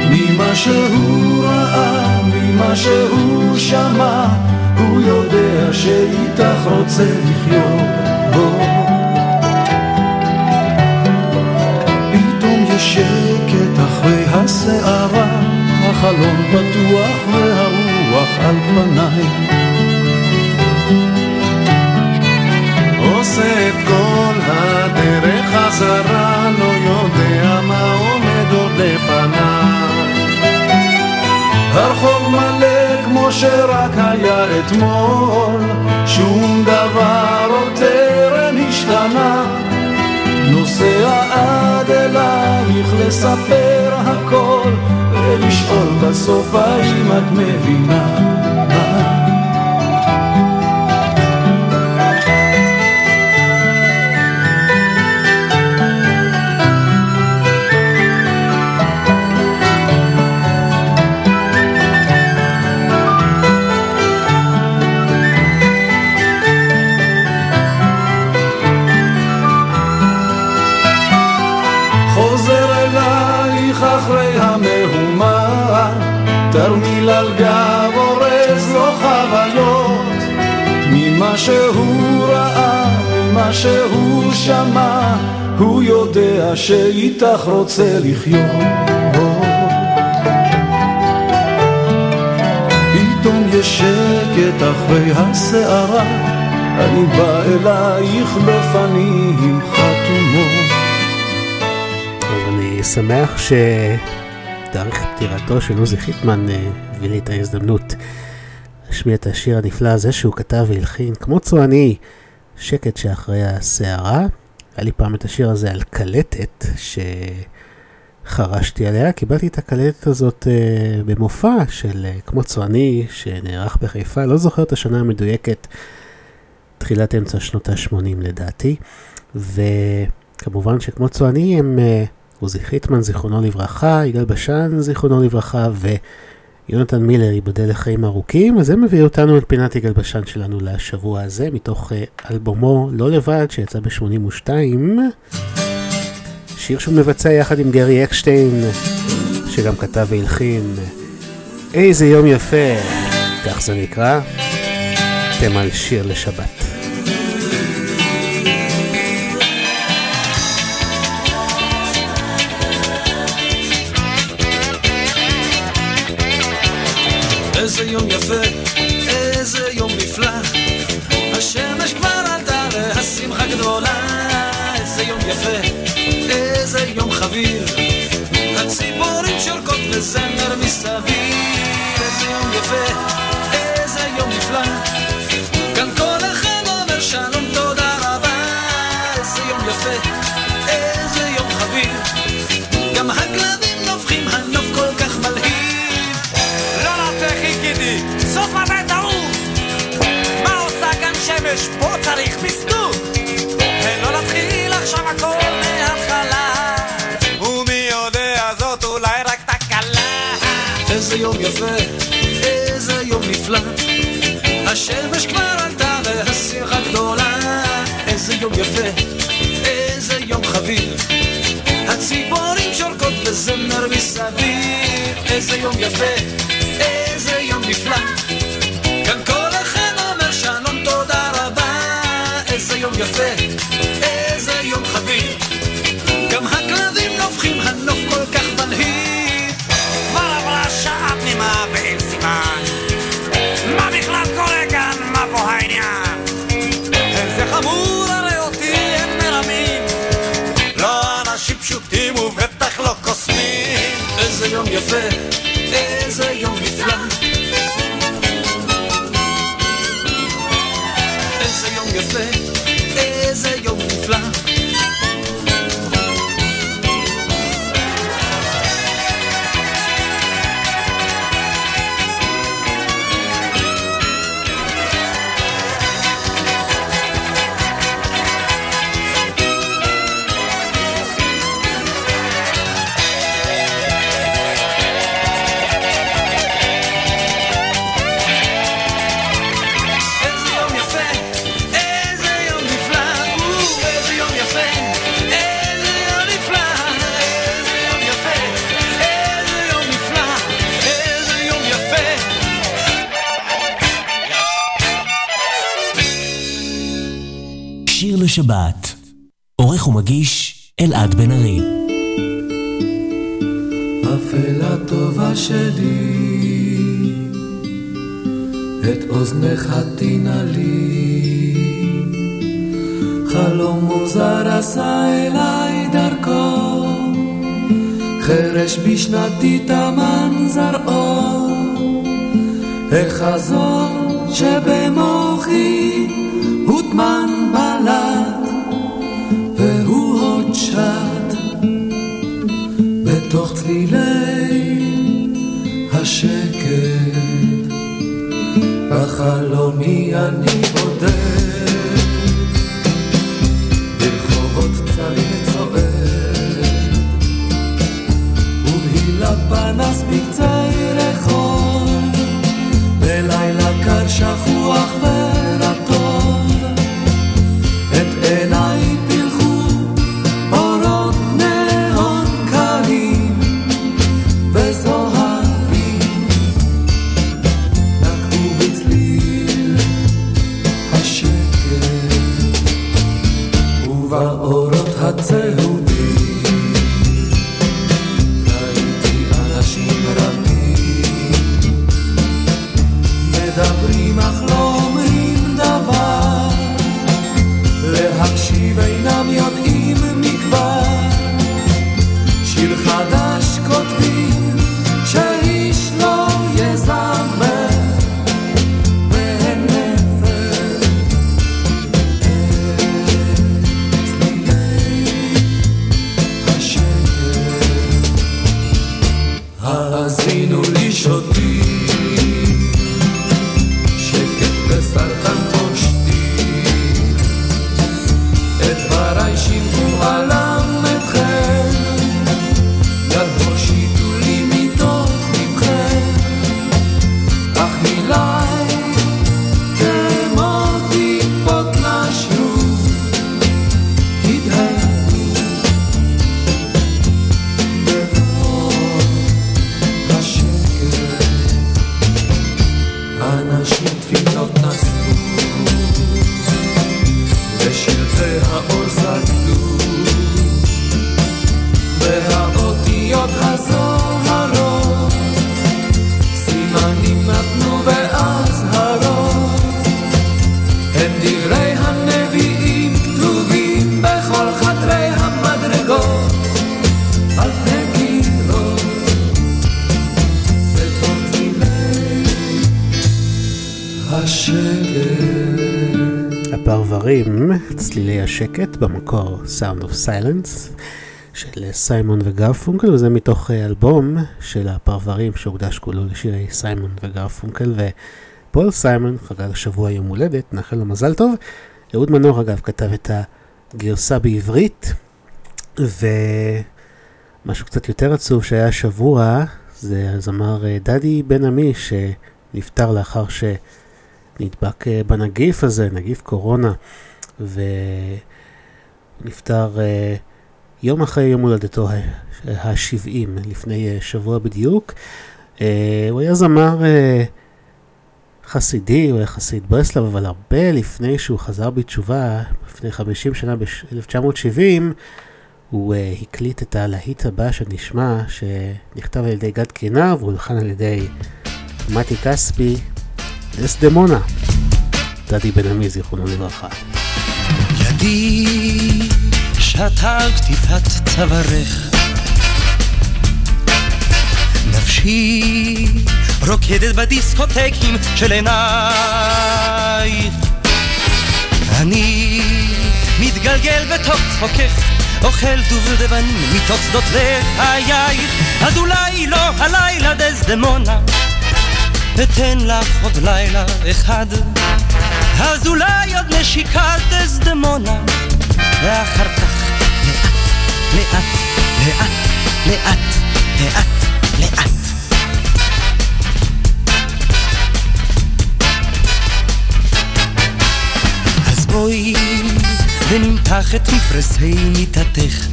ממה שהוא ראה, ממה שהוא שמע, הוא יודע שאיתך רוצה לחיות בו. פתאום יש שקט אחרי הסערה, החלון פתוח והרוח על פניי. עושה את כל הדרך חזרה, לא יודע מה עומד עוד לפניו. הרחוב מלא כמו שרק היה אתמול, שום דבר עוד טרם השתנה. נוסע עד אלייך לספר הכל, ולשאול בסוף האם את מבינה. חוזר תרמיל על גב אורז לו חוויות, ממה שהוא ראה, ממה שהוא שמע, הוא יודע שאיתך רוצה לחיות. פתאום יש שקט אחרי הסערה, אני בא אלייך בפנים חתומות. אני שמח שתאריך פטירתו של עוזי חיטמן אה, הביא לי את ההזדמנות להשמיע את השיר הנפלא הזה שהוא כתב והלחין, כמו צועני, שקט שאחרי הסערה. היה לי פעם את השיר הזה על קלטת שחרשתי עליה, קיבלתי את הקלטת הזאת uh, במופע של uh, כמו צועני שנערך בחיפה, לא זוכר את השנה המדויקת, תחילת אמצע שנות ה-80 לדעתי, וכמובן שכמו צועני הם uh, עוזי חיטמן זיכרונו לברכה, יגאל בשן זיכרונו לברכה ויונתן מילר ייבדל לחיים ארוכים, אז זה מביא אותנו אל פינת יגאל בשן שלנו לשבוע הזה, מתוך uh, אלבומו לא לבד שיצא ב-82, שיר שהוא מבצע יחד עם גרי אקשטיין, שגם כתב והלחין, איזה יום יפה, כך זה נקרא, אתם על שיר לשבת. איזה יום יפה, איזה יום נפלא. השמש כבר עלתה והשיחה גדולה. איזה יום יפה, איזה יום חביב. הציפורים שורקות וזמר מסביב. איזה יום יפה, איזה יום נפלא. כאן כל אחד אומר שלום תודה רבה. איזה יום יפה, קוסמים. איזה יום יפה, איזה יום נפלא. איזה יום יפה, לשבת. עורך ומגיש אלעד בן ארי. אפלה טובה שלי, את אוזנך תינה לי. חלום מוזר עשה אליי דרכו, חרש בשנתי תמן זרעו, החזון שבמוחי הוטמן בתוך צלילי השקט, בחלומי אני בודד. פנס בקצה רחוב, בלילה קר שכוח ורטוב, שקט, במקור Sound of Silence של סיימון וגרפונקל, וזה מתוך אה, אלבום של הפרברים שהוקדש כולו לשירי סיימון וגרפונקל, ופול סיימון חגג השבוע יום הולדת, נאחל לו מזל טוב. אהוד מנור אגב כתב את הגרסה בעברית, ומשהו קצת יותר עצוב שהיה השבוע, זה הזמר אה, דדי בן עמי שנפטר לאחר שנדבק אה, בנגיף הזה, נגיף קורונה. ונפטר uh, יום אחרי יום הולדתו ה-70, לפני uh, שבוע בדיוק. Uh, הוא היה זמר חסידי, הוא היה חסיד ברסלב, אבל הרבה לפני שהוא חזר בתשובה, לפני 50 שנה, ב-1970, הוא uh, הקליט את הלהיט הבא שנשמע, שנכתב על ידי גד קינר והולחן על ידי מתי כספי, דסדמונה. דדי בן עמי, זיכרונו לברכה. ידי שתה על כתיפת צווארך. נפשי רוקדת בדיסקוטקים של עינייך. אני מתגלגל בתוך צחוקך אוכל דובדבנים מתוך שדות לחייך. אז אולי לא הלילה דסדמונה אתן לך עוד לילה אחד. אז אולי עוד נשיקת דסדמונה, ואחר לאט, לאט, לאט, לאט, לאט. אז בואי ונמתח את מפרשי מיטתך.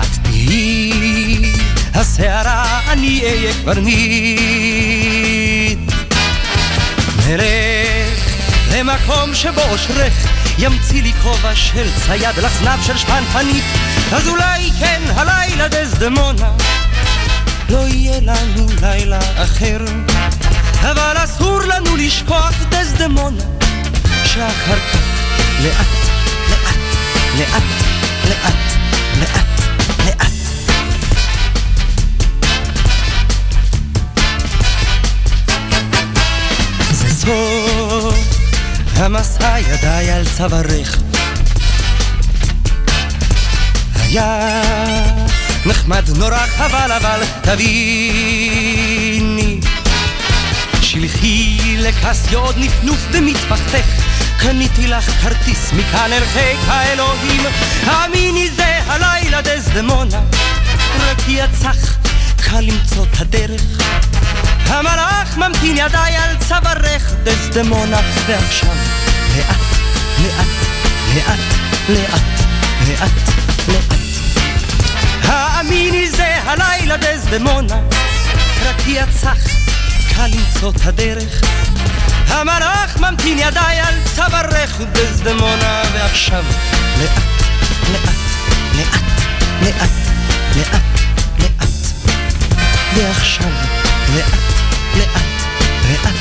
את תהיי הסערה, אני אהיה קברניט. נלך למקום שבו אושרך ימציא לי כובע של צייד לזנב של שפנפנית. אז אולי כן הלילה דזדמונה. לא יהיה לנו לילה אחר. אבל אסור לנו לשכוח דזדמונה. שאחר כך לאט, לאט, לאט, לאט, לאט, לאט המסע ידיי על צווארך. היה נחמד נורא חבל אבל תביני. שלחי לכסי עוד נפנוף במטפחתך. קניתי לך כרטיס מכאן אל האלוהים. האמיני זה הלילה דזדמונה. רק יצח קל למצוא את הדרך. המלאך ממתין ידיי על צווארך דזדמונה. ועכשיו לאט לאט לאט לאט לאט לאט האמיני זה הלילה דזדמונה רק יצח קל למצוא את הדרך המלאך ממתין ידיי על צווארך דזדמונה ועכשיו לאט לאט לאט לאט לאט לאט ועכשיו לאט לאט לאט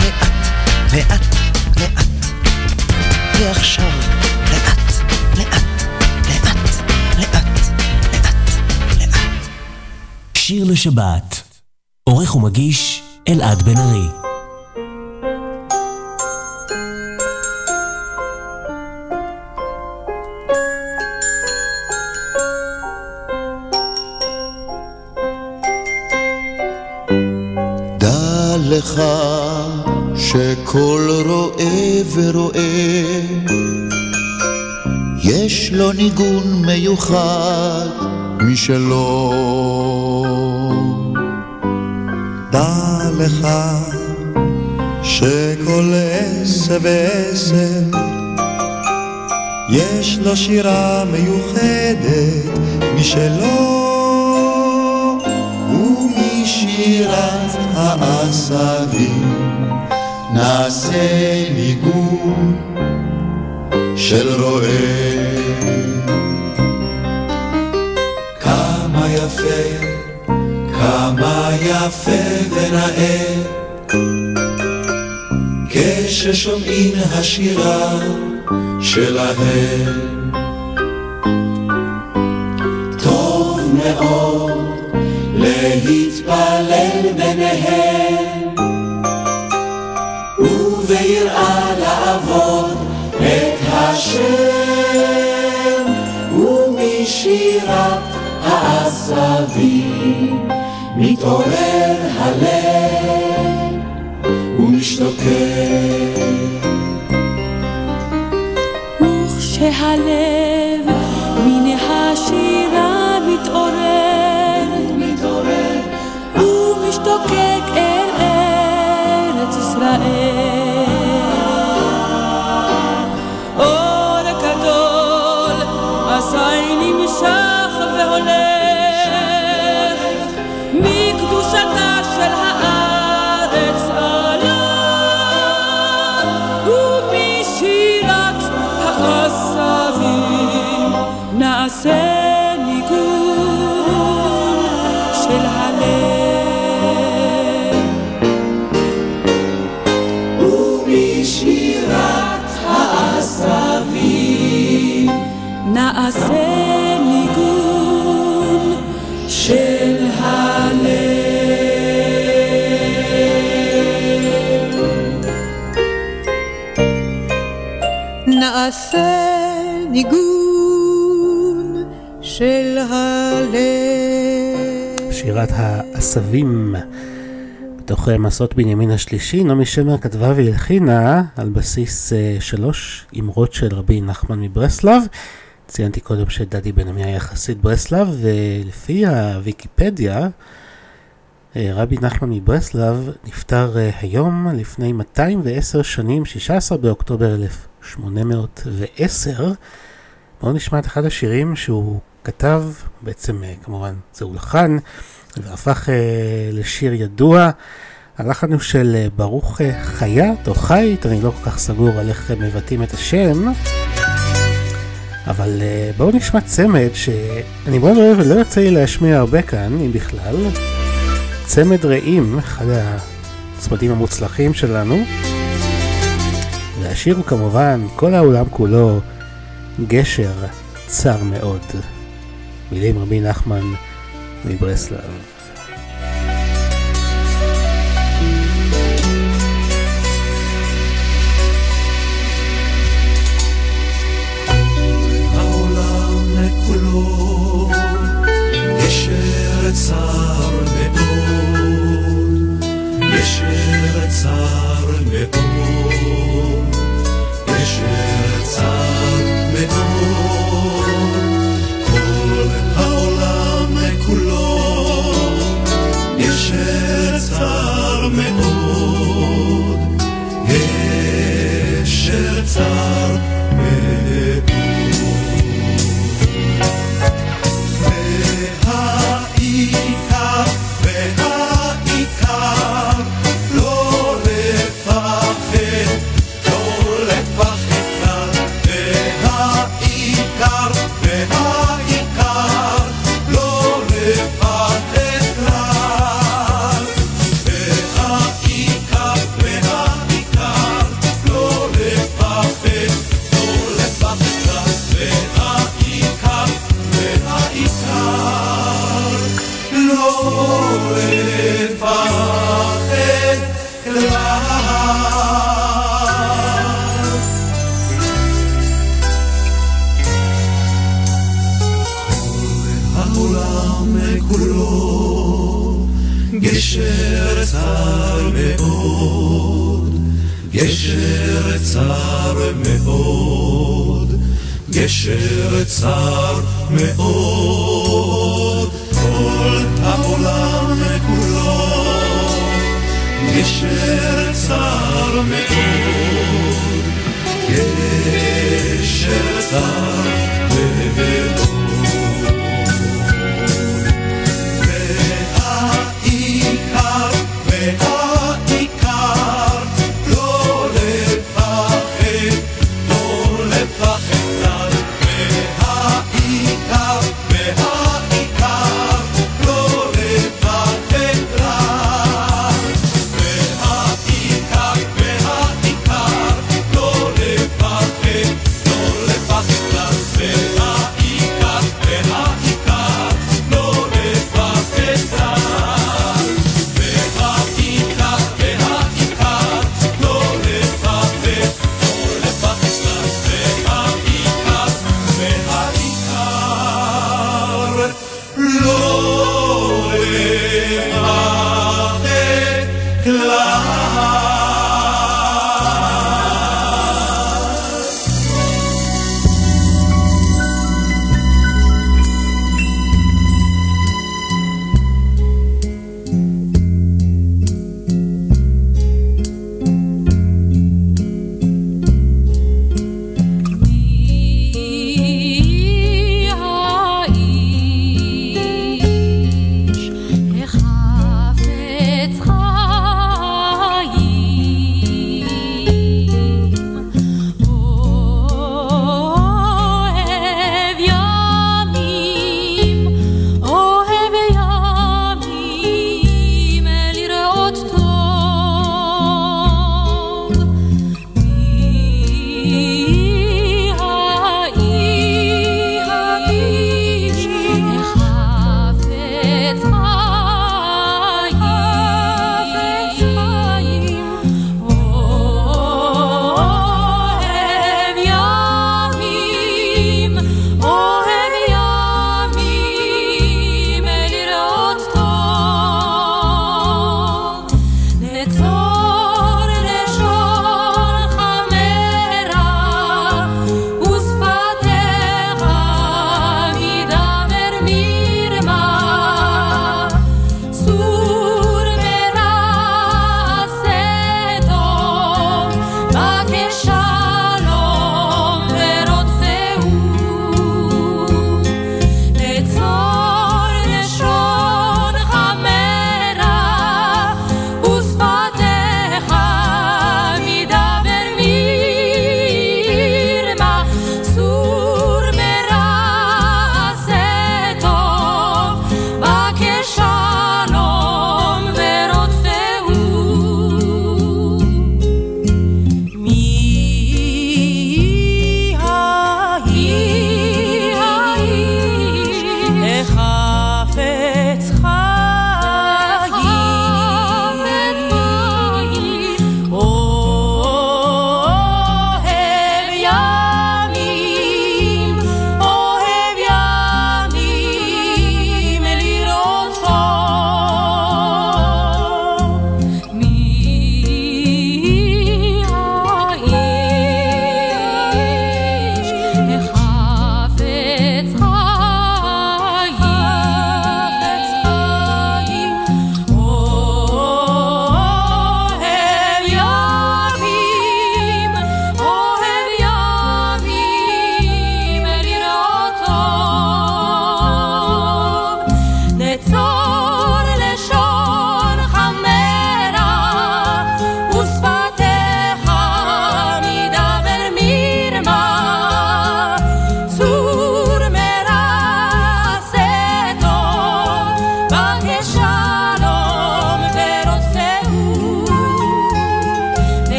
לאט לאט לאט ועכשיו לאט לאט לאט לאט שיר לשבת. עורך ומגיש אלעד בן ארי. ניגון מיוחד משלו. דע לך שכל עשב ועשב יש לו שירה מיוחדת משלו ומשירת העשבים נעשה ניגון של רועה. יפה ונאה. כששומעים השירה שלהם. טוב מאוד להתפלל ביניהם. וביראה לעבוד את השם. ומשירת העשבים מתעורר ומשתוקק וכשהלב העשבים. בתוך אה, מסעות בנימין השלישי, נעמי שמר כתבה והלחינה על בסיס אה, שלוש אמרות של רבי נחמן מברסלב. ציינתי קודם שדדי בן עמי היה חסיד ברסלב, ולפי הוויקיפדיה, אה, רבי נחמן מברסלב נפטר היום לפני 210 שנים, 16 באוקטובר 1810. בואו נשמע את אחד השירים שהוא כתב, בעצם כמובן זה הולחן, והפך אה, לשיר ידוע. הלחן הוא של אה, ברוך אה, חייט או חייט, אני לא כל כך סגור על איך מבטאים את השם. אבל בואו נשמע צמד שאני מאוד אוהב ולא יוצא לי להשמיע הרבה כאן, אם בכלל. צמד רעים, אחד הצמדים המוצלחים שלנו. והשיר הוא כמובן, כל העולם כולו, גשר צר מאוד. מילים רבי נחמן מברסלב. צר מאוד, גשר צר מאוד, צר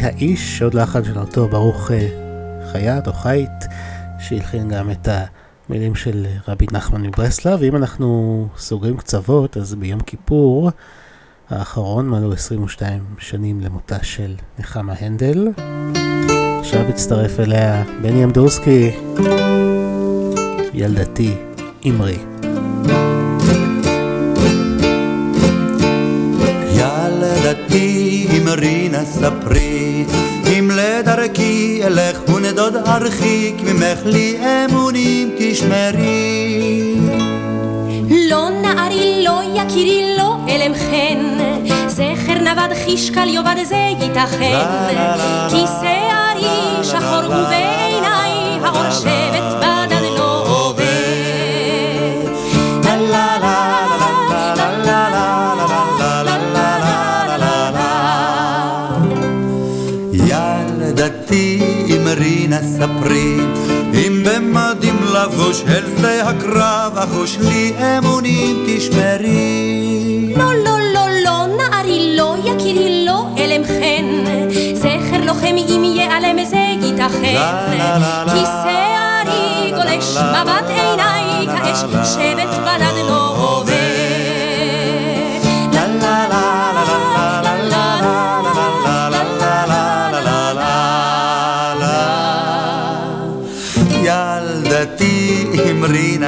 האיש, עוד לחן של אותו ברוך אה, חייט או חייט, שהלחין גם את המילים של רבי נחמן מברסלב, ואם אנחנו סוגרים קצוות, אז ביום כיפור האחרון מלאו 22 שנים למותה של נחמה הנדל. עכשיו הצטרף אליה בני אמדורסקי, ילדתי, אמרי. ילדתי אמרי נא ספרי. אם לדרכי אלך ונדוד ארחיק ממך לי אמונים תשמרי. לא נערי לא יקירי לא אלם חן. זכר נבד חישקל יאבד זה ייתכן. כי שערי שחור ובעיניי האור שבט בדד ספרי אם במדים לבוש אל שדה הקרב אחוש לי אמונים תשמרי. לא לא לא לא נערי לא יקירי לא אלם חן. זכר לוחם אם ייעלם זה ייתכן. כי שערי גולש מבט עיניי כאש שבט בלד לא עובר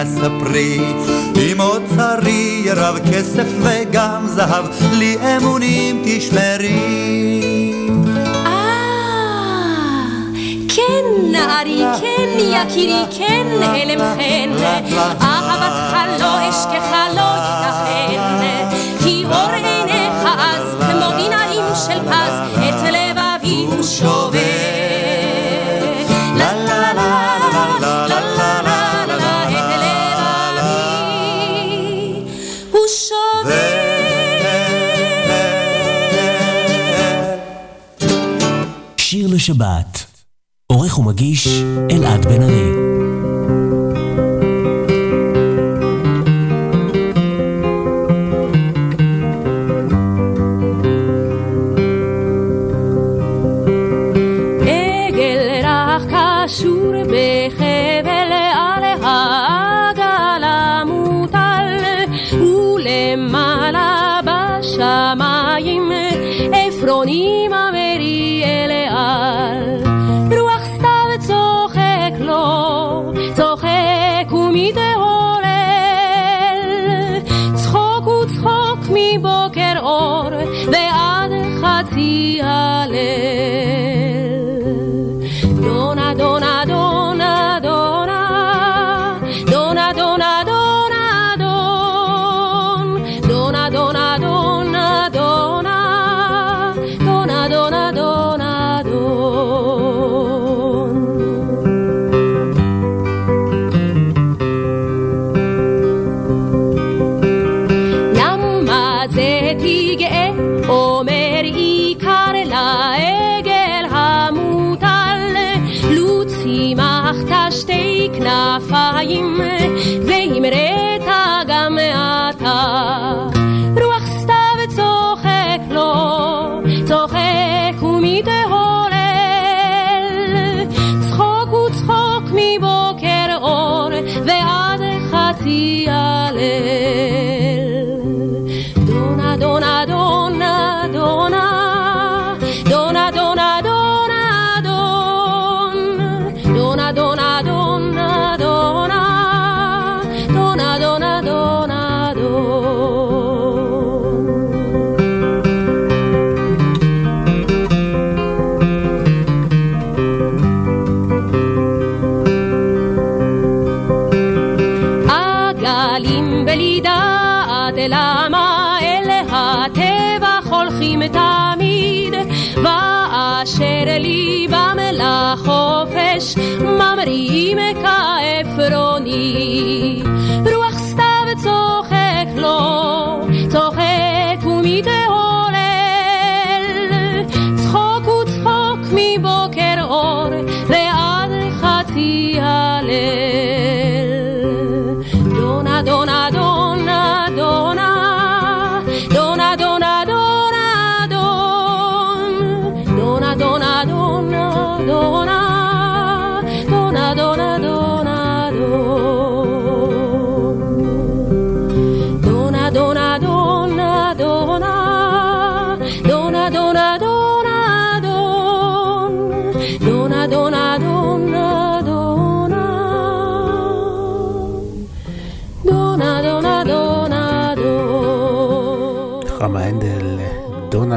ספרי, אם אוצרי ירב כסף וגם זהב, לי אמונים תשמרי. אה, כן נערי, כן יקירי, כן אלם חן, אהבתך לא אשכח לא ייתכן, לשבת. עורך ומגיש אלעד בן ארי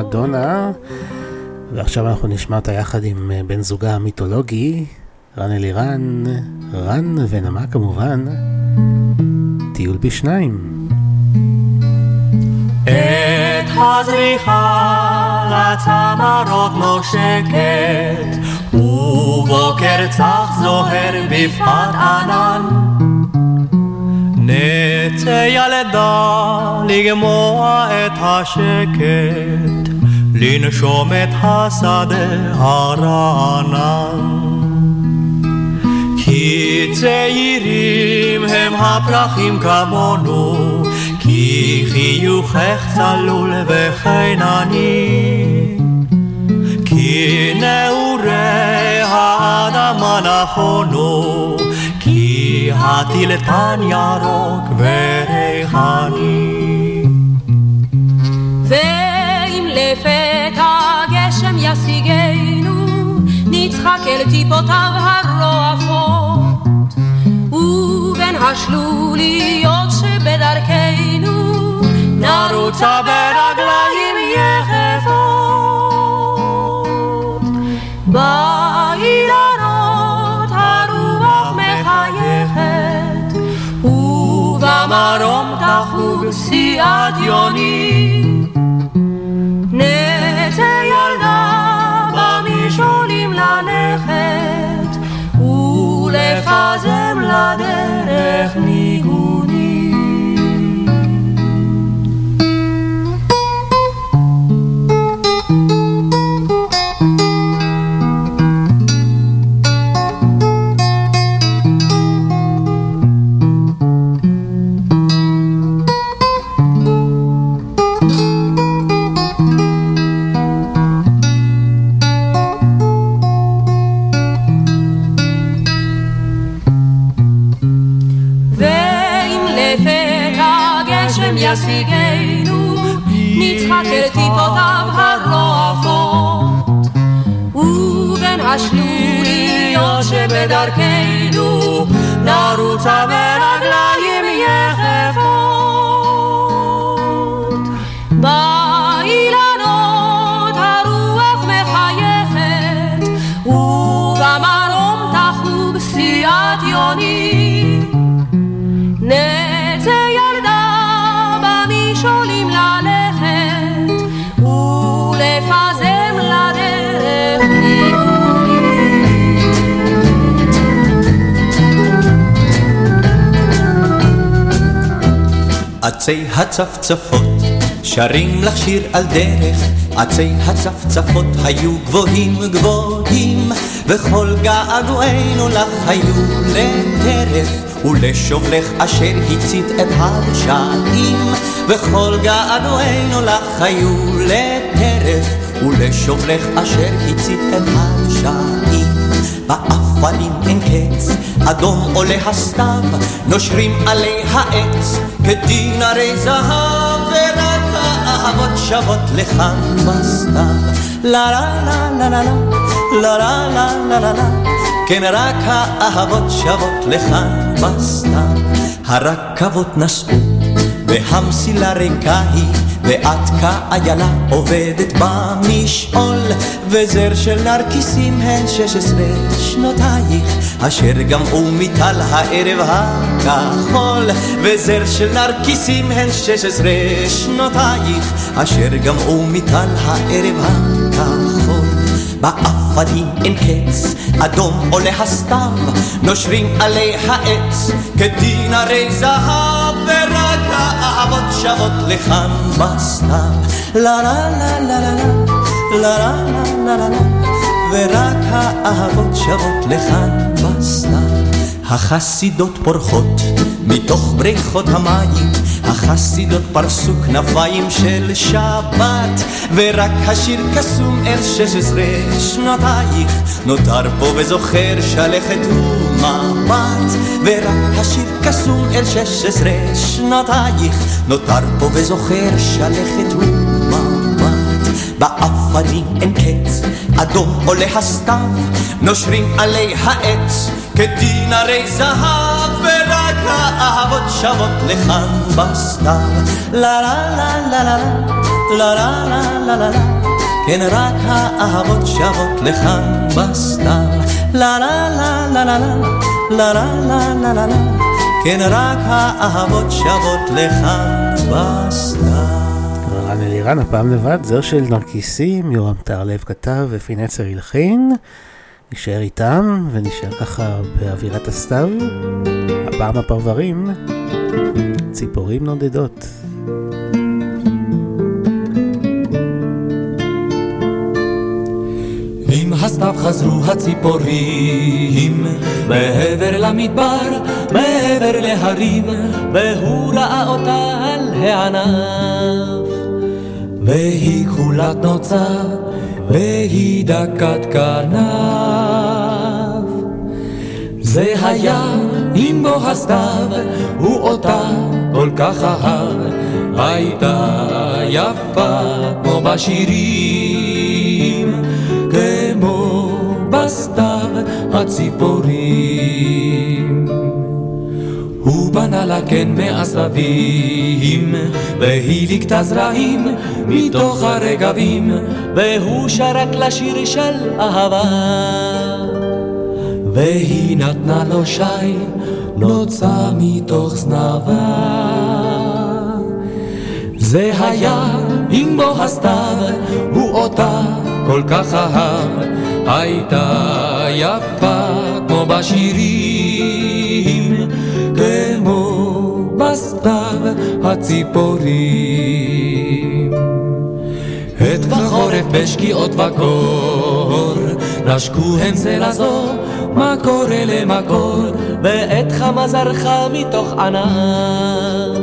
דונה דונה, ועכשיו אנחנו נשמע אותה יחד עם אה, בן זוגה המיתולוגי, רן אלירן, רן ונמה כמובן, טיול בשניים. את הזריחה לצמרות נושקת, ובוקר צח זוהר בפחת ענן. נצא ילדה לגמוע את השקט, לנשום את השדה הרענן. כי צעירים הם הפרחים כמונו, כי חיוכך צלול וכן אני. כי נעורי האדמה נכונו, כי הטילטן ירוק וריחני. ואם לפתע גשם ישיגנו, נצחק אל טיפותיו הרועפות, ובין השלוליות שבדרכנו, נרוצה ברגליים יחפות. באילנות הרוח מחייכת, ובמרום תחוג סיעת יוני. ללכת, ולפזם לדרך ניגונים. נצחק אל טיפותיו הרועפות, ובין השלוליות שבדרכנו, נרוצה ברגליים יחפות. באילנות הרוח מחייכת, ובמרום תחוג סיעת יוני. עצי הצפצפות. שרים לך שיר על דרך, עצי הצפצפות היו גבוהים גבוהים, וכל געגועינו לך היו לטרף, ולשובלך אשר הצית את הרשעים, וכל געגועינו לך היו לטרף, ולשובלך אשר הצית את הרשעים. באפנים אין קץ, אדום עולה הסתיו, נושרים עלי העץ, כדין הרי זהב, ורק האהבות שוות לכאן בסתיו. לה לה לה לה לה לה לה לה לה לה לה כן רק האהבות שוות לכאן בסתיו. הרכבות נסעו, והמסילה ריקה היא, ואת כאיילה עובדת במשעול, וזר של נרקיסים הן שש עשרה שנותייך, אשר גמעו מטל הערב הכחול, וזר של נרקיסים הן שש עשרה שנותייך, אשר גמעו מטל הערב הכחול. באפנים אין קץ, אדום עולה הסתיו, נושרים עלי העץ, כדין הרי זהב, ורק האהבות שוות לכאן בסתיו. לה לה לה לה לה לה לה לה לה לה ורק האהבות שוות לכאן בסתיו. החסידות פורחות מתוך בריכות המים, החסידות פרסו כנפיים של שבת, ורק השיר קסום אל שש עשרה שנותייך, נותר פה וזוכר שלכת ומבט, ורק השיר קסום אל שש עשרה שנותייך, נותר פה וזוכר שלכת ומבט. באפנים אין קץ, אדום עולה הסתיו, נושרים עלי העץ, כדין הרי זהב, ורק האהבות שוות לכאן בסתיו. לה לה לה לה לה לה לה לה לה לה לה כן רק האהבות שוות לכאן בסתיו. לה לה לה לה לה לה לה לה לה לה לה כן רק האהבות שוות לכאן בסתיו. רן אלירן, הפעם לבד, זר של נרקיסים, יורם טהרלב כתב ופינצר הלחין. נשאר איתם ונשאר ככה באווירת הסתיו. הפעם הפרברים, ציפורים נודדות. עם הסתיו חזרו הציפורים מעבר למדבר, מעבר להרים, והוא ראה אותה על הענף. והיא כחולת נוצה, והיא דקת כנף. זה היה עם בוא הסתיו, הוא אותה כל כך אהב, הייתה יפה כמו בשירים, כמו בסתיו הציפורים. הוא בנה לה קן מעשבים, והיא ליקטה זרעים מתוך הרגבים, והוא שרק לשיר של אהבה. והיא נתנה לו שי, נוצה מתוך זנבה. זה היה עם בוא הסתיו, הוא אותה כל כך אהב, הייתה יפה כמו בשירים, כמו בסתיו הציפורים. עת בחורף בשקיעות וקור, נשקו הם זה לזו, מקור אלה מקור, ועת חמה זרחה מתוך ענן.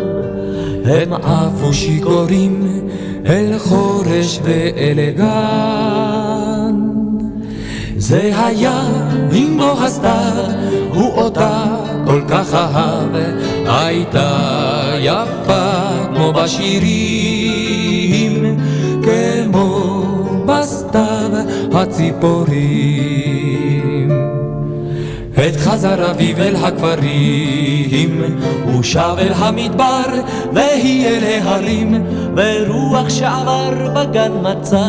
הם עפו שיכורים אל חורש ואל. זה היה בוא הסתיו, הוא אותה כל כך אהב, הייתה יפה כמו בשירים, כמו בסתיו הציפורים. עת חזר אביב אל הכפרים, הוא שב אל המדבר, והיא אל ההרים, ורוח שעבר בגן מצא.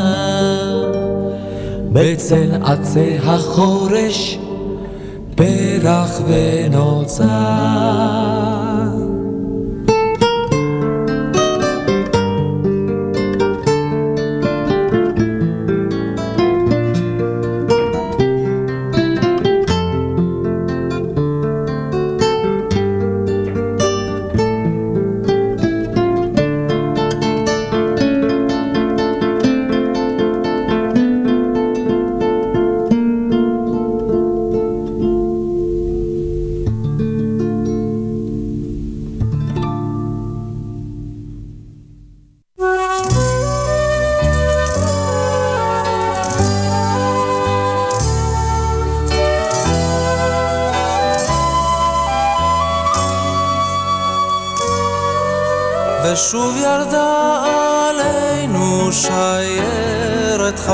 בצל עצי החורש, פרח ונוצר.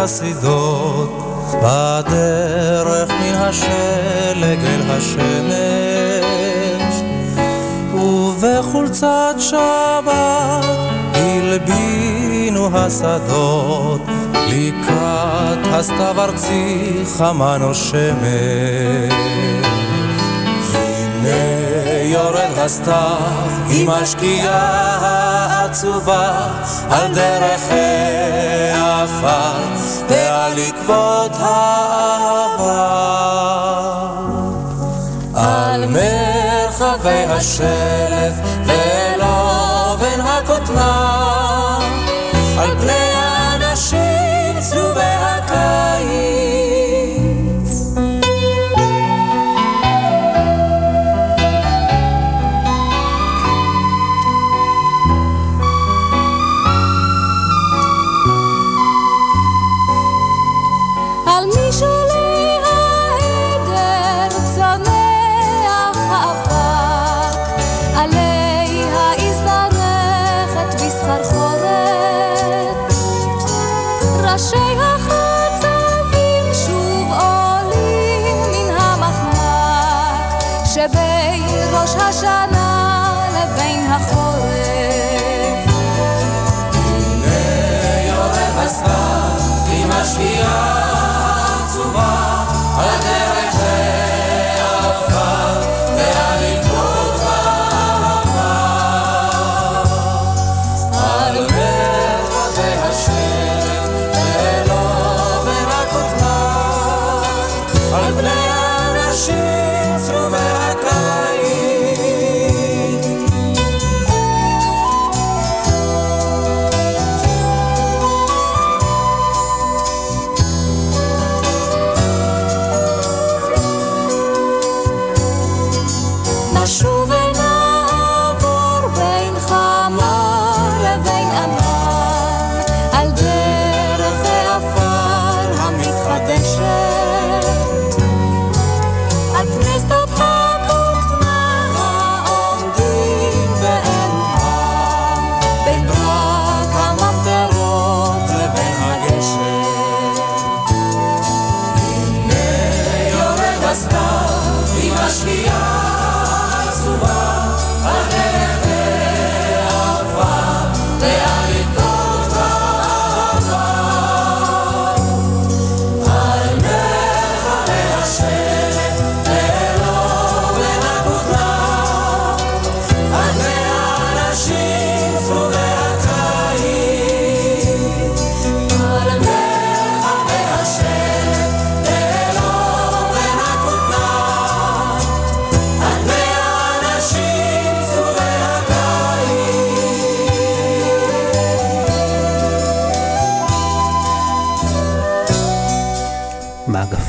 חסידות בדרך מן השלג אל השמש. ובחולצת שבת הלבינו השדות לקראת הסתיו ארצי חמה נושמת הנה יורד הסתיו עם השקיעה העצובה על דרך העפר ועל עקבות העבר על מרחבי השלף ולא בין הכותנה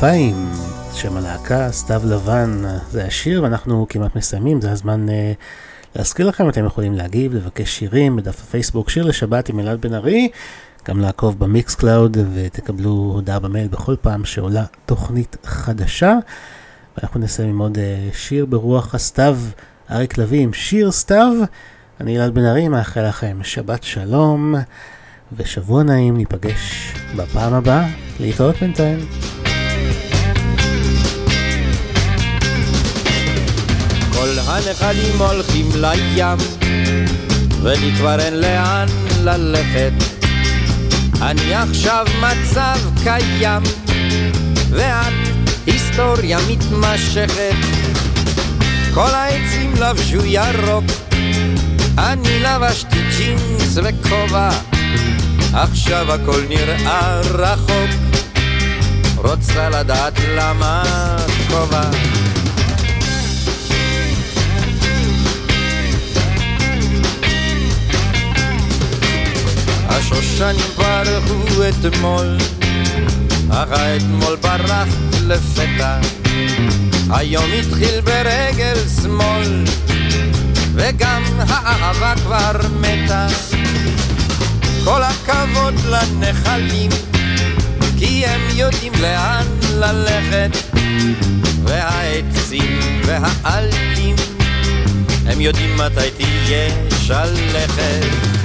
מהגפיים, שם הלהקה, סתיו לבן, זה השיר ואנחנו כמעט מסיימים, זה הזמן uh, להזכיר לכם, אתם יכולים להגיב, לבקש שירים בדף הפייסבוק, שיר לשבת עם אלעד בן ארי, גם לעקוב ב Mixcloud ותקבלו הודעה במייל בכל פעם שעולה תוכנית חדשה. ואנחנו נסיים עם עוד uh, שיר ברוח הסתיו, אריק לביא עם שיר סתיו. אני אלעד בן ארי, מאחל לכם שבת שלום ושבוע נעים, ניפגש בפעם הבאה, להתראות בינתיים. כל הנחלים הולכים לים, ולי כבר אין לאן ללכת. אני עכשיו מצב קיים, ואת היסטוריה מתמשכת. כל העצים לבשו ירוק, אני לבשתי ג'ינס וכובע, עכשיו הכל נראה רחוק. רוצה לדעת למה כובע. השושנים ברחו אתמול, אך האתמול ברח לפתע. היום התחיל ברגל שמאל, וגם האהבה כבר מתה. כל הכבוד לנחלים, כי הם יודעים לאן ללכת, והעצים והעלים, הם יודעים מתי תהיה שלכת.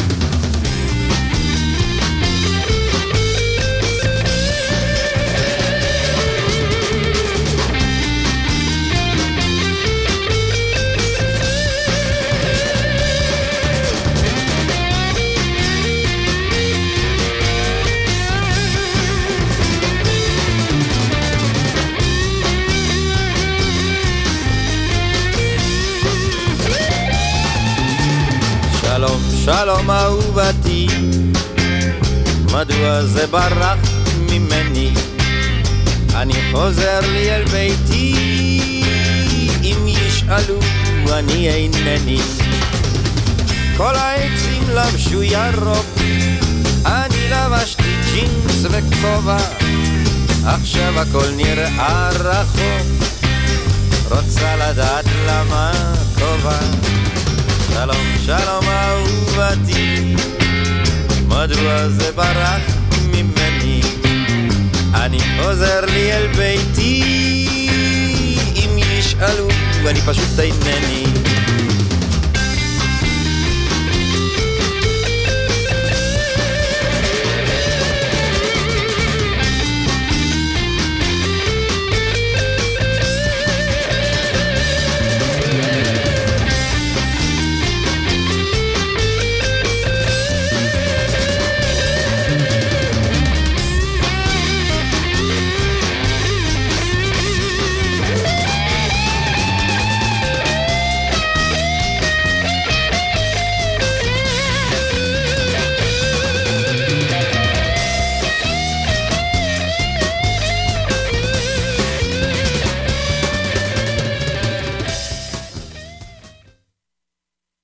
שלום אהובתי, מדוע זה ברח ממני? אני חוזר לי אל ביתי, אם ישאלו אני אינני. כל העצים לבשו ירוק, אני לבשתי ג'ינס וכובע, עכשיו הכל נראה רחוק, רוצה לדעת למה כובע. שלום, שלום אהובתי, מדוע זה ברח ממני? אני חוזר לי אל ביתי, אם ישאלו, אני פשוט אינני.